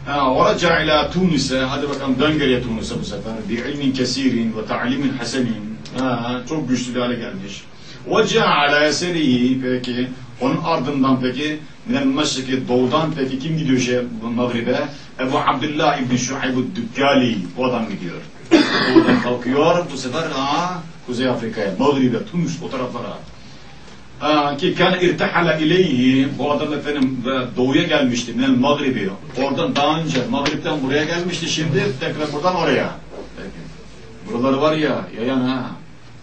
Ha, ورجع إلى Tunus'e, hadi bakalım dön geriye Tunus'a bu sefer. Bi ilmin kesirin ve ta'limin hasenin. Ha, çok güçlü bir hale gelmiş. وَجَعَ عَلَى يَسَرِهِ Peki, onun ardından peki, minel meşriki doğudan peki kim gidiyor şey Maghrib'e? Ebu Abdullah İbni Şuayb-ı Dükkali, o adam gidiyor. Doğudan kalkıyor, bu sefer ha, Kuzey Afrika'ya, Maghrib'e, Tunus, o taraflara. Ha, ki kan irtahala ileyhi bu adam efendim ve doğuya gelmişti minel Magribi oradan daha önce Magrib'den buraya gelmişti şimdi tekrar buradan oraya Peki. buraları var ya yayan ha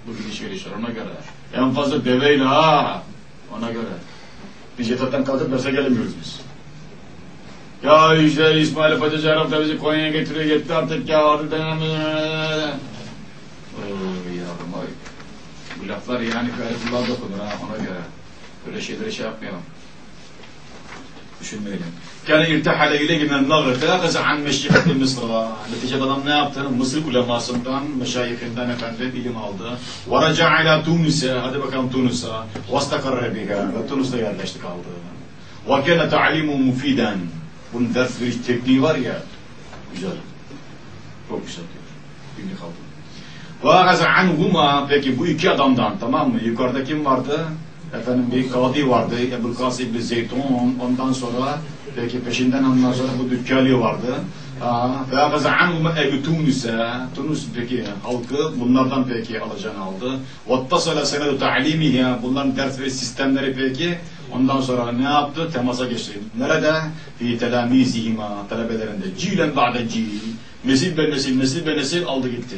bu gidiş gelişler ona göre en fazla deveyle ha ona göre biz yataktan kalkıp derse gelemiyoruz biz ya işte İsmail Paşa Cerrah da bizi Konya'ya getiriyor gitti artık ya Oy yavrum oy bu laflar yani gayretullah dokunur ha ona göre. Böyle şeyleri şey yapmayalım. Düşünmeyelim. كان يرتحل إليه من النغر فأخذ عن مشيخة مصر نتيجة adam ne yaptı? Mısır ulemasından, meşayihinden efendi bilim aldı. وَرَجَعَ إِلَى تُونِسَ Hadi bakalım Tunus'a. وَاسْتَقَرَّ بِهَا Ve Tunus'ta yerleşti kaldı. وَكَنَ تَعْلِيمُ مُف۪يدًا Bunun ders veriş tekniği var ya, güzel. Çok güzel diyor. Bilgi kaldı. وَاَخَذَ عَنْهُمَا Peki bu iki adamdan tamam mı? Yukarıda kim vardı? Efendim bir kadi vardı. Ebu Kas İbni Zeytun. Ondan sonra peki peşinden ondan sonra bu Dükkali vardı. وَاَغَزَ عَنْهُمَا اَبِ Tunus'e Tunus peki halkı bunlardan peki alacağını aldı. وَاتَّصَلَ سَنَدُ تَعْلِيمِهِ Bunların ders ve sistemleri peki Ondan sonra ne yaptı? Temasa geçti. Nerede? Fi telamizihima talebelerinde. Cilen ba'de cil. Nesil be nesil, nesil be nesil aldı gitti.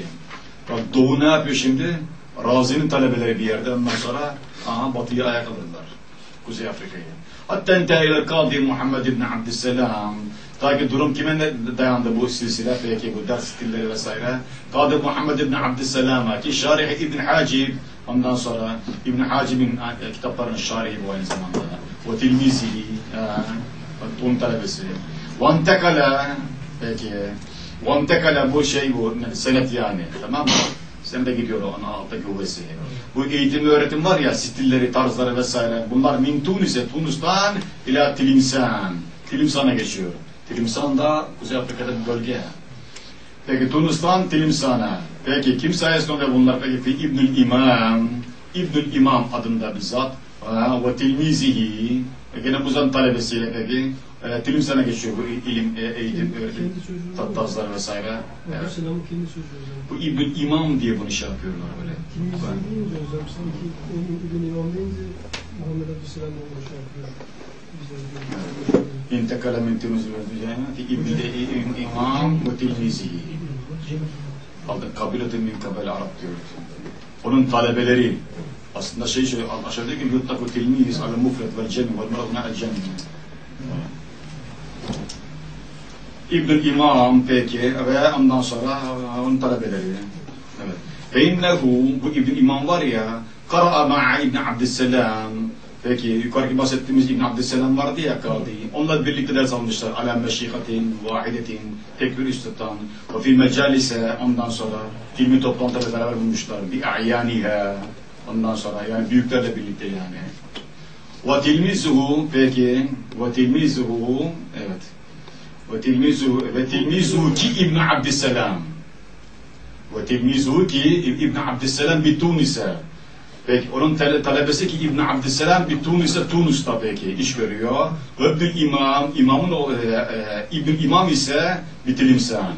Bak Doğu ne yapıyor şimdi? Razi'nin talebeleri bir yerde ondan sonra aha batıya ayak alırlar. Kuzey Afrika'ya. Hatta entehile Kadi Muhammed İbni Abdüsselam. Ta ki durum kime dayandı bu silsile peki bu ders stilleri vesaire. Kadi Muhammed İbni Abdüsselam'a ki Şarih İbn Hacib ondan sonra İbn Hacib'in e, kitaplarının şarihi bu aynı zamanda. O tilmizihi e, onun talebesi. Vantekala peki Vantekala bu şey bu senet yani tamam mı? Sen de gidiyor o ana alttaki kuvvesi. Bu eğitim öğretim var ya stilleri, tarzları vesaire. Bunlar min Tunis'e, Tunus'tan ila Tilimsan. Tilimsan'a geçiyor. Tilimsan da Kuzey Afrika'da bir bölge. Peki Tunus'tan Tilimsan'a. Peki kim sayesinde bunlar? Peki İbnül İmam. İbnül İmam adında bizzat. Ve tilmizihi. E, Gene bu zat talebesiyle peki. Ee, e, Tülümsen'e geçiyor bu ilim, e, eğitim, tattazlar vesaire. Evet. Mesela bu kendi sözü hocam. Bu İbn diye bunu şey yapıyorlar böyle. Kendi sözü deyince hocam sanki İbn İmam deyince Muhammed Aleyhisselam onu şey yapıyor. Şey İntekale min Tirmizi ve Cenneti İbn İmam ve Tirmizi. Aldın kabiletin min kabel Arap diyor. Onun talebeleri aslında şey şöyle aşağıda diyor ki yuttaku tilmiz al mufret vel cemi vel merad ma'al cemi. İbn İmam peki ve ondan sonra onun talebeleri. Evet. İnnehu bu İbn İmam var ya kara'a ma'a İbn Abdüsselam Peki yukarıki bahsettiğimiz İbn Abdüsselam vardı ya kadi. Onunla birlikte ders almışlar. Ala meşikatin, vahidetin, tek bir üstadtan. Ve fil mecalise ondan sonra ilmi toplantıda beraber bulmuşlar. Bi a'yaniha. Ondan sonra yani büyüklerle birlikte yani. Ve peki ve evet. Ve tilmizuhu ki İbn Abdüsselam. Ve tilmizuhu ki İbn Abdüsselam bi Tunis'e. Peki onun tale- talebesi ki İbn Abdüsselam bir Tunus'ta Tunus'ta peki iş görüyor. Ve İbn İmam, imamın o, e, e, İbn İmam ise bir Tilimsan.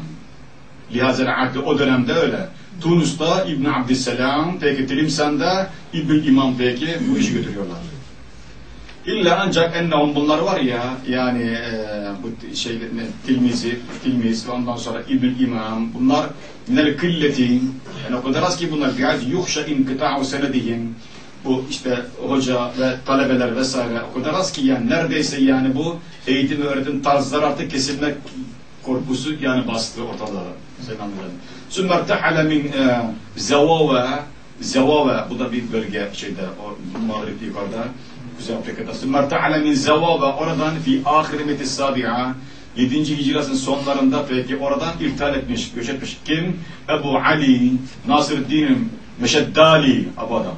Lihazel aklı o dönemde öyle. Tunus'ta İbn Abdüsselam, peki Tilimsan'da İbn İmam peki bu işi götürüyorlar. İlla ancak ennehum bunlar var ya yani e, bu şey ne, tilmizi, tilmiz ve ondan sonra İbn İmam bunlar minel kılleti. Yani o kadar az ki bunlar. Biraz yuhşa inkıta'u senedihim. Bu işte hoca ve talebeler vesaire o kadar az ki yani neredeyse yani bu eğitim öğretim tarzları artık kesilmek korkusu yani bastı anladın. Sümme ertehale min e, Zevave Zevave bu da bir bölge şeyde o Mağrib'de yukarıda Kuzey Afrika'da. Sümme ertehale min Zevave oradan fi ahiremeti sabi'a 7. hicrasının sonlarında peki oradan irtihal etmiş, göç etmiş. Kim? Ebu Ali Nasreddin Meşeddali Abu adam.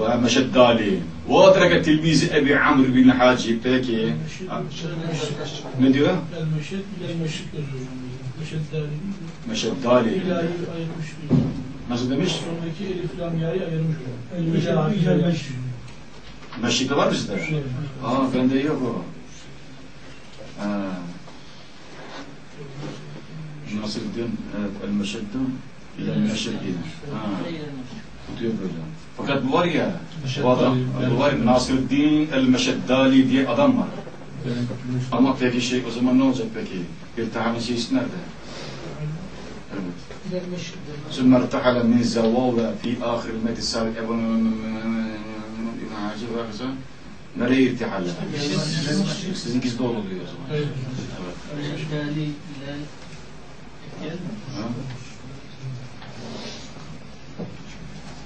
Ve Meşeddali. Ve adrake tilmizi Ebi Amr bin Hacı. Peki. Ne diyor? Meşeddali. Nasıl demiş? Sondaki elif lam ayırmış. El Meşed ile meşid. Meşrik'te var mı sizde? Aa bende yok o. Ha. Nasıl diyeyim? Evet, el meşeddu ile meşeddi. Ha. Tutuyor böyle. Fakat bu var ya, bu adam, bu var ya, Nasreddin el Meşeddali diye adam var. Ama peki şey, o zaman ne olacak peki? İrtihamın şeysi nerede? Evet. ثم ارتحل من زواوة في آخر المد السابق acı varsa nereye irtihal eder? Sizin gizli oluyor o zaman. Evet. evet.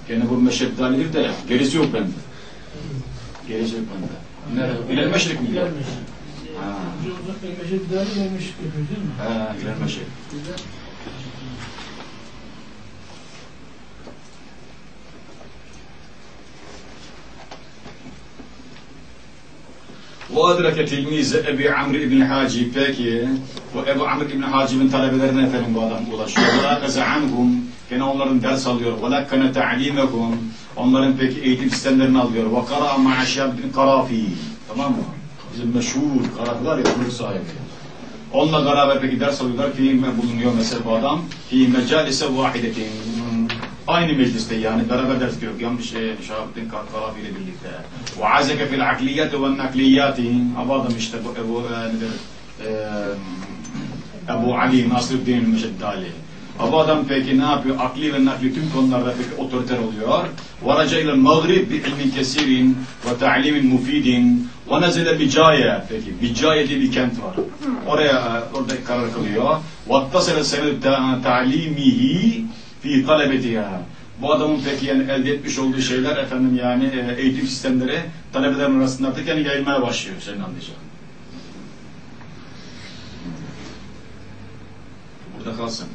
Yani bu meşeddalidir de gerisi yok bende. Gerisi yok bende. Nerede? İler meşrik mi? İler meşrik. Ha. İler. Ha, iler meşrik. وأدرك تلميذ أبي عمرو بن حاجب peki bu Ebu Amr İbni Hacib'in talebelerine efendim bu adam ulaşıyor. وَلَاكَزَ عَنْهُمْ Gene onların ders alıyor. وَلَكَّنَ تَعْلِيمَكُمْ Onların peki eğitim sistemlerini alıyor. وَقَرَى مَعَ شَابٍ قَرَافِي Tamam mı? Bizim meşhur Karafi var ya kulüp sahibi. Onunla beraber peki ders alıyorlar. Fiime bulunuyor mesela bu adam. Fi mecalise vahidetin. Aynı mecliste yani beraber ders görüyor. Yanlış şey Şahabettin Karafi ile birlikte. Ve azeke fil akliyati ve nakliyati. Bu adam işte bu Ebu, e, nedir? E, Ebu Ali Nasruddin Meşeddali. Bu adam peki ne yapıyor? Akli ve nakli tüm konularda peki otoriter oluyor. وَرَجَ إِلَى الْمَغْرِبِ بِعِلْمٍ كَسِيرٍ وَتَعْلِيمٍ مُفِيدٍ وَنَزِلَ بِجَايَ Peki, Bicaye diye bir kent var. Oraya, e, orada karar kılıyor. وَاتَّصَلَ سَنَدُ تَعْلِيمِهِ fi talebetiha. Bu adamın peki yani elde etmiş olduğu şeyler efendim yani e, eğitim sistemleri talebelerin arasında artık yani yayılmaya başlıyor senin anlayacağın. Burada kalsın.